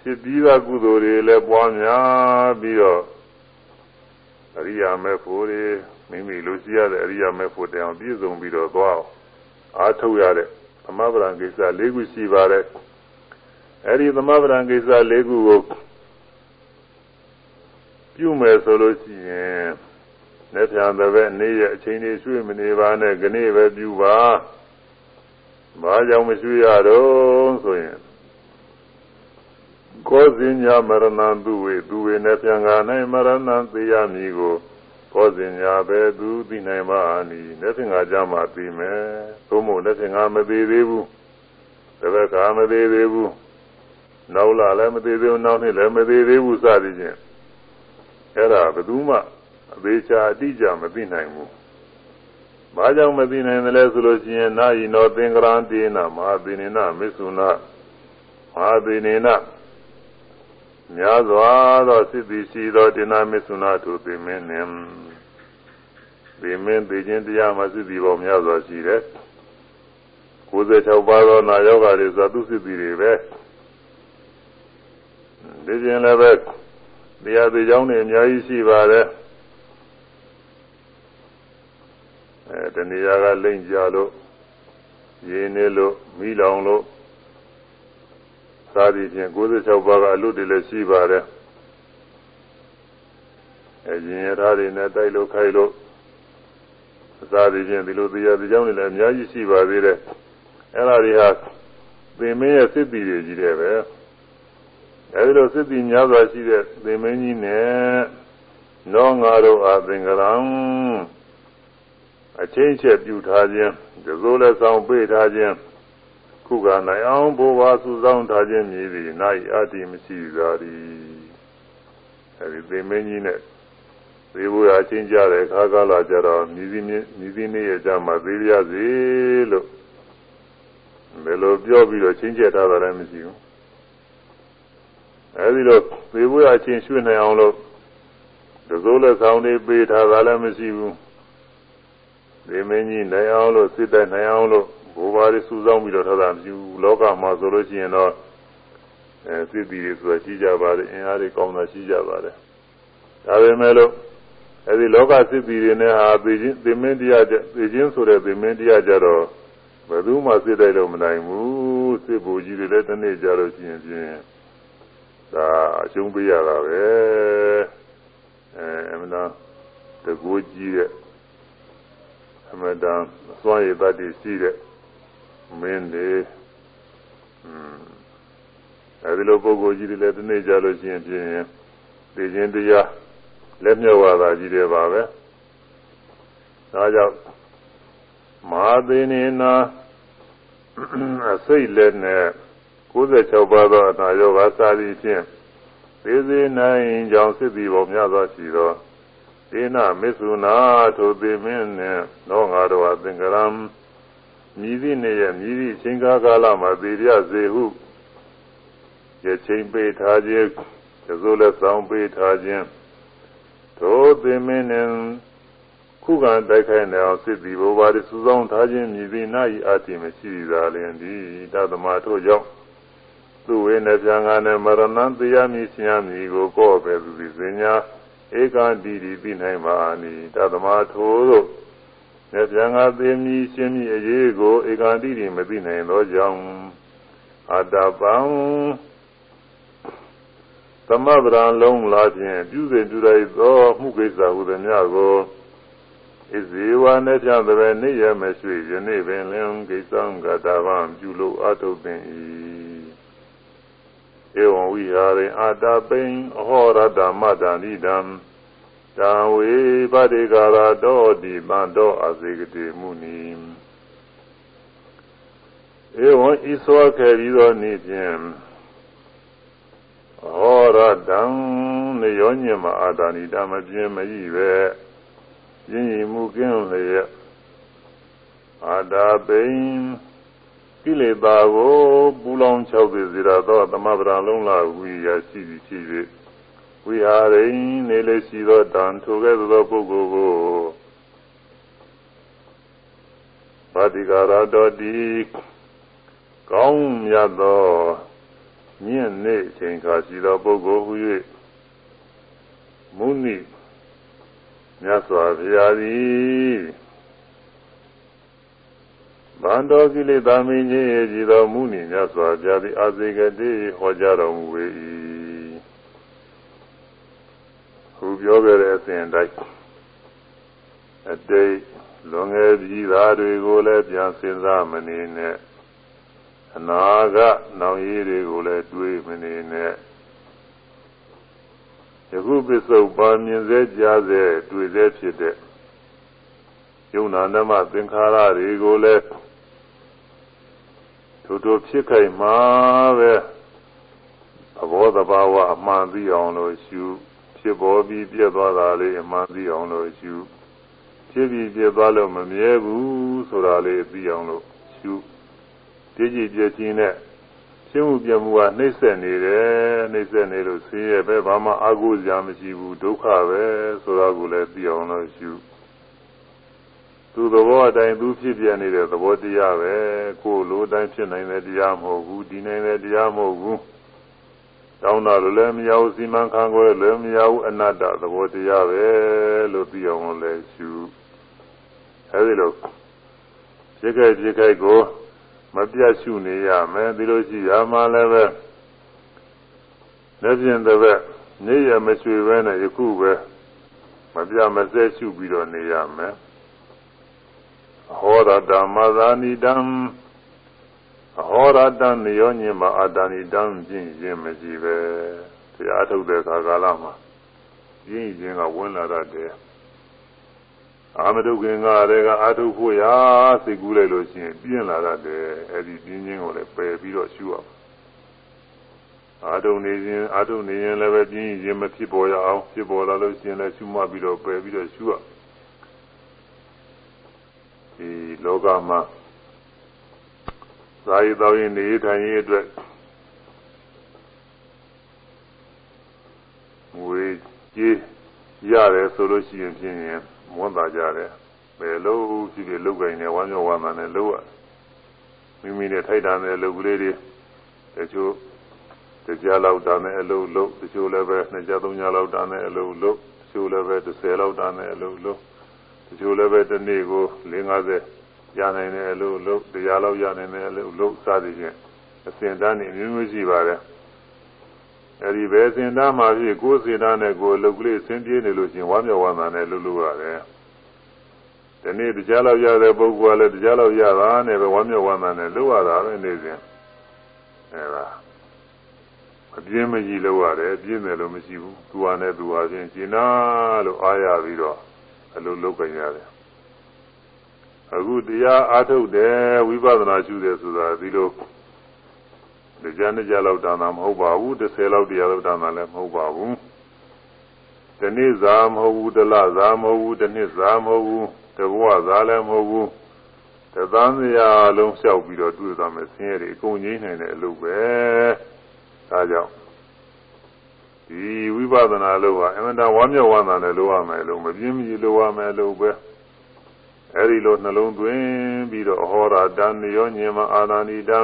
ဖြစ်ပြီးသားကုသိုလ်တွေလည်းပွားများပြီးတော့အရိယာမေဖို့တွေမိမိလိုရှိရတဲ့အရိယာမေဖို့တောင်ပြည့်စုံပြီးတော့သွားအားထုတ်ရတဲ့သမဗရံကိစ္စ၄ခုရှိပါတယ်အဲဒီသမဗရံကိစ္စ၄ခုကိုပြုမယ်ဆိုလို့ရှိရင်လက်ပြန်တဲ့ဘက်နေ့ရက်အချိန်လေးရွှေ့မနေပါနဲ့ခဏပဲပြုပါဘာကြောင့်မရွှေ့ရတော့ဆိုရင် ကောဇင်ညာမရဏသူဝေသူဝေနဲ့ပြန်ကာ၌မရဏသေရမည်ကိုကောဇင်ညာပဲသူသိနိုင်ပါနီလက်ဖြင့်ငါကြမှာသိမယ်သို့မဟုတ်လက်ဖြင့်ငါမသေးသေးဘူးတပည့်ကမသေးသေးဘူးနောက်လာလည်းမသေးသေးဘူးနောက်နှစ်လည်းမသေးသေးဘူးစသည်ဖြင့်အဲ့ဒါဘယ်သူမှအသေးချာအတိအကျမသိနိုင်ဘူး။ဘာကြောင့်မသိနိုင်သလဲဆိုလို့ရှိရင်နာယီနောသင်္ကရံတေနမဟာသေနေနမစ္ဆုနာမဟာသေနေန များစွာသောစိတ္တိရှိသောတေနမစ္ဆုနာသူသေမင်းနှင့်သေမင်းသေခြင်းတရားမှစိတ္တိပေါင်းများစွာရှိတယ်။96ပါးသောနာယောဂတွေဆိုသူစိတ္တိတွေပဲ။ဒီကျင်လည်းပဲတရားသေးကြောင်းတွေအများကြီးရှိပါတယ်။အဲတဏှာကလိမ့်ကြလို့ရေနေလို့မိလောင်လို့ သာသည်ဖြင့်96ပါးကအလွတ်တွေလည်းရှိပါတယ်အဲရင်ရထားတွေနဲ့တိုက်လို့ခိုက်လို့သာသည်ဖြင့်ဒီလိုတရားတရားတွေလည်းအများကြီးရှိပါသေးတယ်အဲဒါတွေဟာသင်မင်းရဲ့စစ်တီတွေကြီးတယ်ပဲအဲဒီလိုစစ်တီများစွာရှိတဲ့သင်မင်းကြီးနဲ့နောငါတို့အားသင်္ကရံအချင်းချက်ပြုထားခြင်းဒီလိုလဲဆောင်ပေးထားခြင်း ခုကနိုင်အောင်ဘိုးဘွားစုဆောင်ထားခြင်းမြည်သည်နိုင်အတ္တိမရှိသာသည်အဲဒီသေမင်းကြီးနဲ့သေဘုရားချင်းကြတဲ့ခါကားလာကြတော့မြည်သည်မြည်သည်နေ့ရဲ့ကြမှာသေးရစေလို့ဘယ်လိုပြောပြီးတော့ချင်းချက်ထားတာလည်းမရှိဘူးအဲဒီတော့သေဘုရားချင်းရွှေ့နိုင်အောင်လို့ဒီလိုလဲဆောင်နေပေးထားတာလည်းမရှိဘူးဒီမင်းကြီးနိုင်အောင်လို့စစ်တဲ့နိုင်အောင်လို့ ဘိုးဘာတွေစူးစောင်းပြီးတော့ထားတာမရှိဘူးလောကမှာဆိုလို့ရှိရင်တော့အဲစစ်တီတွေဆိုတာရှိကြပါတယ်အင်အားတွေကောင်းတာရှိကြပါတယ်ဒါပေမဲ့လို့အဲဒီလောကစစ်တီတွေနဲ့ဟာသိချင်းသိမင်းတရားကြသိချင်းဆိုတဲ့သိမင်းတရားကြတော့ဘယ်သူမှစစ်တိုက်လို့မနိုင်ဘူးစစ်ဘူကြီးတွေလည်းတနေ့ကြလို့ရှိရင်ဖြင့်ဒါအရှုံးပေးရတာပဲအဲအမှန်တော့တကူကြီးတဲ့အမတန်စွမ်းရည်တတ်တည်ရှိတဲ့ မင်းတွေอืมအဲဒီလိုပုဂ္ဂိုလ်ကြီးတွေလည်းဒီနေ့ကြလို့ရှိရင်ဖြင့်သိခြင်းတရားလက်မြောက်ဝါသာကြီးတွေပါပဲဒါကြောင့်မဟာသေနေနာအစိတ်လက်နဲ့96ပါးသောအနာယောဂစာသည်ဖြင့်သေသေးနိုင်ကြောင့်စစ်သည်ပေါ်များစွာရှိသောသေနမစ္ဆုနာထိုသေမင်းနဲ့တော့ငါတို့ဟာသင်္ကရံ မြည်သည့်နေ့ရဲ့မြည်သည့်ချိန်ကားကာလမှာသေရစေဟုရချိန်ပေးထားခြင်းသဇိုးလက်ဆောင်ပေးထားခြင်းထိုသေမင်းနဲ့ခုခံတိုက်ခိုက်နေအောင်စစ်သည်ဘဝရစူဆောင်းထားခြင်းမြည်သည့်နာဤအာတိမရှိသာလျင်ဒီတသမထို့ကြောင့်သူဝေနဲ့ပြန်ကားနဲ့မရဏံတရားမည်ဆရာမည်ကိုကော့ပဲသူသည်စင်ညာဧကတိတိသိနိုင်ပါနိတသမထိုတို့ နေပြန်ငါသိမည်ရှင်းမည်အရေးကိုဧကတိတိမသိနိုင်သောကြောင့်အတ္တပံသမဗရံလုံးလာဖြင့်ပြုစဉ်ပြုလိုက်သောမှုကိစ္စဟုသည်များကိုဣဇေဝနဲ့ပြတဲ့ပဲနေရမရှိယနေ့ပင်လင်ကိစ္စံကတာဗံပြုလို့အထုပင်၏ဧဝံဝိဟာရင်အာတပိံအဟောရတမတန္တိတံ တံဝေပတိကာရတောတိမန္တောအစေကတိမုနီဧဝံဤသောခဲ့ပြီးသောနေ့ဖြင့်ဟောရတံနေရောညင်မအာတာနိတမပြင်းမဤပဲရင်းရင်မှုကင်းလျက်အာတာပိံကိလေသာကိုပူလောင်၆သိစေရသောသမဗရာလုံးလာဝိရရှိသည်ဖြစ်၍ ဝိဟာရိနေလေရှိသောတန်ထိုကဲ့သို့သောပုဂ္ဂိုလ်ကိုပါတိကာရတော်တိကောင်းမြတ်သောမြင့်နေချိန်ခါရှိသောပုဂ္ဂိုလ်ဟု၍မုနိမြတ်စွာဘုရားသည်ဗန္တောကိလေသာမင်းကြီးရဲ့ကြည်တော်မူနေမြတ်စွာဘုရားသည်အာဇေကတိဟောကြားတော်မူ၏ ခုပြောခဲ့တဲ့အစဉ်တိုင်းအတိတ်လွန်ငယ်ပြည်သားတွေကိုလည်းပြန်စဉ်းစားမနေနဲ့အနာကနောင်ရည်တွေကိုလည်းတွေးမနေနဲ့ယခုပစ္စုပ္ပန်မြင်စေကြားစေတွေ့စေဖြစ်တဲ့ယုံနာဓမ္မသင်္ခါရတွေကိုလည်းထိုထိုဖြစ်ခိုင်မှာပဲသဘောတဘာဝအမှန်သိအောင်လို့ရှု ဖြစ်ပေါ်ပြီးပြည့်သွားတာလေးအမှန်သိအောင်လို့ရှုဖြစ်ပြီးပြည့်သွားလို့မမြဲဘူးဆိုတာလေးသိအောင်လို့ရှုတည်ကြည်ပြည့်ချင်းနဲ့ရှင်းမှုပြမှုကနှိမ့်ဆက်နေတယ်နှိမ့်ဆက်နေလို့ဆင်းရဲပဲဘာမှအာဟုစရာမရှိဘူးဒုက္ခပဲဆိုတာကိုလည်းသိအောင်လို့ရှုသူသဘောအတိုင်းသူဖြစ်ပြနေတဲ့သဘောတရားပဲကိုယ်လိုတိုင်းဖြစ်နိုင်တဲ့တရားမဟုတ်ဘူးဒီနိုင်တဲ့တရားမဟုတ်ဘူး တောင်းတာလည်းမရဘူးစီမံခန့်ခွဲလည်းမရဘူးအနတ္တသဘောတရားပဲလို့သိအောင်လည်းရှုအဲဒီလိုဖြစ်ခဲ့ဖြစ်ခဲ့ကိုမပြတ်ရှုနေရမယ်ဒီလိုရှိရမှလည်းပဲလက်ဖြင့်တစ်ပတ်နေရမရွှေပဲနဲ့ယခုပဲမပြတ်မစဲရှုပြီးတော့နေရမယ်ဟောရတမသာနိတံ ဟောရတနိယောညင်မအာတနိတံပြင်းခြင်းမရှိပဲတရားထုတ်တဲ့ခါကာလမှာပြင်းခြင်းကဝင်လာတတ်တယ်အာမတုခင်ကတည်းကအာထုဖို့ရာစိတ်ကူးလိုက်လို့ရှိရင်ပြင်းလာတတ်တယ်အဲ့ဒီပြင်းခြင်းကိုလည်းပယ်ပြီးတော့ရှုရအောင်အာထုနေခြင်းအာထုနေရင်လည်းပဲပြင်းခြင်းမဖြစ်ပေါ်ရအောင်ဖြစ်ပေါ်လာလို့ရှိရင်လည်းရှုမှတ်ပြီးတော့ပယ်ပြီးတော့ရှုရဒီလောကမှာ သာယတော်ရင်နေထိုင်ရေးအတွက်ငွေကြေးရတယ်ဆိုလို့ရှိရင်ဖြင့်ဝန်တာကြတယ်ဘယ်လိုဖြစ်ဖြစ်လုတ်ကိုင်းနေဝမ်းမြောက်ဝမ်းသာနဲ့လုတ်ရမိမိနဲ့ထိုက်တန်တဲ့အလုပ်ကလေးတွေတချို့တရားလောက်တန်တဲ့အလုပ်လုပ်တချို့လည်းပဲနှစ်ကြသုံးကြလောက်တန်တဲ့အလုပ်လုပ်တချို့လည်းပဲ30လောက်တန်တဲ့အလုပ်လုပ်တချို့လည်းပဲတစ်နေ့ကို450 ရနိုင်တဲ့အလုပ်လုပ်တရားလောက်ရနိုင်တဲ့အလုပ်လုပ်စသည်ဖြင့်အစဉ်တန်းနေမျိုးမျိုးရှိပါတယ်အဲဒီပဲစင်သားမှာဖြစ်ကိုယ်စင်သားနဲ့ကိုယ်လုတ်ကလေးဆင်းပြေးနေလို့ချင်းဝါမြောက်ဝမ်းသာနဲ့လှုပ်လို့ရတယ်။ဒီနေ့တရားလောက်ရတဲ့ပုဂ္ဂိုလ်ကလည်းတရားလောက်ရတာနဲ့ပဲဝါမြောက်ဝမ်းသာနဲ့လှုပ်ရတာပဲနေစဉ်အဲဒါအပြင်းမကြီးလှုပ်ရတယ်ပြင်းတယ်လို့မရှိဘူး။သူဟာနဲ့သူဟာချင်းကျင်နာလို့အားရပြီးတော့အလိုလုတ်ကြရတယ်။ အခုတရားအားထုတ်တယ်ဝိပဿနာရှုတယ်ဆိုတာဒီလိုတရားနှစ်ကြလောက်တာမဟုတ်ပါဘူး30လောက်တရားလောက်တာလည်းမဟုတ်ပါဘူးဒီနေ့ဇာမဟုတ်ဘူးတလဇာမဟုတ်ဘူးဒီနှစ်ဇာမဟုတ်ဘူးတဘဝဇာလည်းမဟုတ်ဘူးတသန်းစရာလုံးလျှောက်ပြီးတော့တွေ့သွားမယ်ဆင်းရဲတွေအကုန်ငြိမ်းနိုင်တဲ့အလုပ်ပဲဒါကြောင့်ဒီဝိပဿနာလို့ကအမှန်တန်ဝမ်းမြောက်ဝမ်းသာနဲ့လုပ်ရမယ်လို့မပြင်းမကြီးလုပ်ရမယ်လို့ပဲ အဲဒီလိုနှလုံးသွင်းပြီးတော့ဟောတာတန်ရောညင်မအာနာနိတံ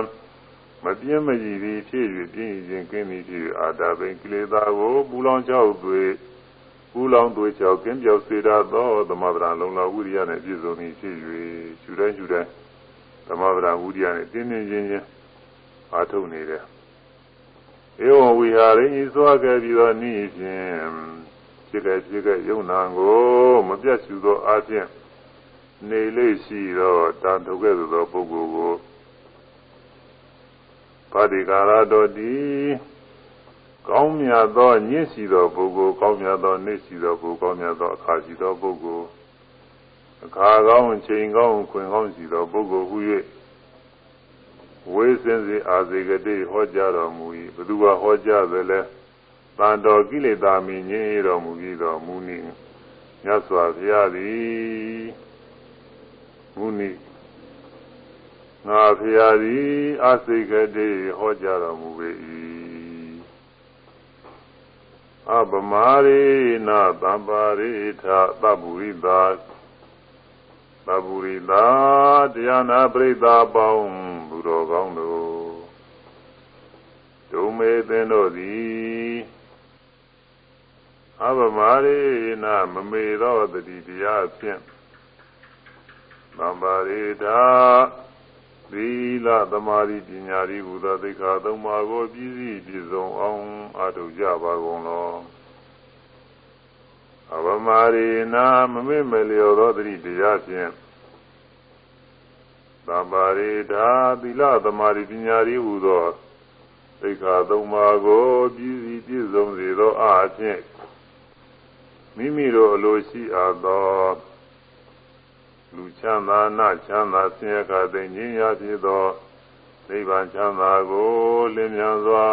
မပြင်းမကြည်သည်ဖြစ်၍ပြင်းရင်ကင်းသည်ဖြစ်အာတာပင်ကိလေသာကိုပူလောင်ချောက်သွေပူလောင်သွေချောက်ကင်းပြောက်စေတတ်သောသမဗရာလုံလောက်ဝိရိယနှင့်ပြည့်စုံသည်ဖြစ်၍ရှုတိုင်းရှုတိုင်းသမဗရာဝိရိယနှင့်တင်းတင်းချင်းချင်းအားထုတ်နေတယ်ဧဝံဝိဟာရိဤစွာကဲ့ပြီးသောနိဖြင့်ဖြစ်ကဲ့ဖြစ်ကဲ့ယုံနာကိုမပြတ်ရှုသောအခြင်း နေလေးရှိသောတန်ထုတ်ကဲ့သို့သောပုဂ္ဂိုလ်ကိုပါတိကာရတော်တိကောင်းမြတ်သောညစ်စီသောပုဂ္ဂိုလ်ကောင်းမြတ်သောနေ့စီသောပုဂ္ဂိုလ်ကောင်းမြတ်သောအခါစီသောပုဂ္ဂိုလ်အခါကောင်းချိန်ကောင်းခွင်ကောင်းစီသောပုဂ္ဂိုလ်ဟု၍ဝေစင်စေအာဇေကတိဟောကြားတော်မူ၏ဘသူကဟောကြားသလဲတန်တော်ကိလေသာမင်းငြိမ်းတော်မူပြီးတော်မူနည်းမြတ်စွာဘုရားသည် မူနည်းငါဖျားသည်အစိတ်ကတိဟောကြားတော်မူပေ၏အပမာရိနာသဗ္ဗရိထသဗ္ဗုရိတာသဗ္ဗုရိတာတရားနာပရိသတ်ပေါင်းဘုရောကောင်းတို့ဒုမေသင်တို့သည်အပမာရိနာမမေသောတတိတရားဖြင့် သဗ္ဗရိတာသီလသမာဓိပညာဤဟူသောသိက္ခာသုံးပါးကိုပြည့်စည်ပြည့်စုံအောင်အားထုတ်ကြပါကုန်လောအဝမာရိနာမမေ့မလျော်သောတတိတရားဖြင့်သဗ္ဗရိဓာသီလသမာဓိပညာဤဟူသောသိက္ခာသုံးပါးကိုပြည့်စည်ပြည့်စုံစေသောအားဖြင့်မိမိတို့အလိုရှိအပ်သော လူချမ်းသာနချမ်းသာဆင်းရဲကသိငြိမ်းရာဖြစ်သောနိဗ္ဗာန်ချမ်းသာကိုလင်းမြန်စွာ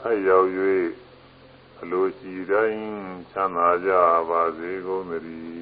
ဆက်ရောက်၍အလိုရှိတိုင်းချမ်းသာကြပါစေကုန်သတည်း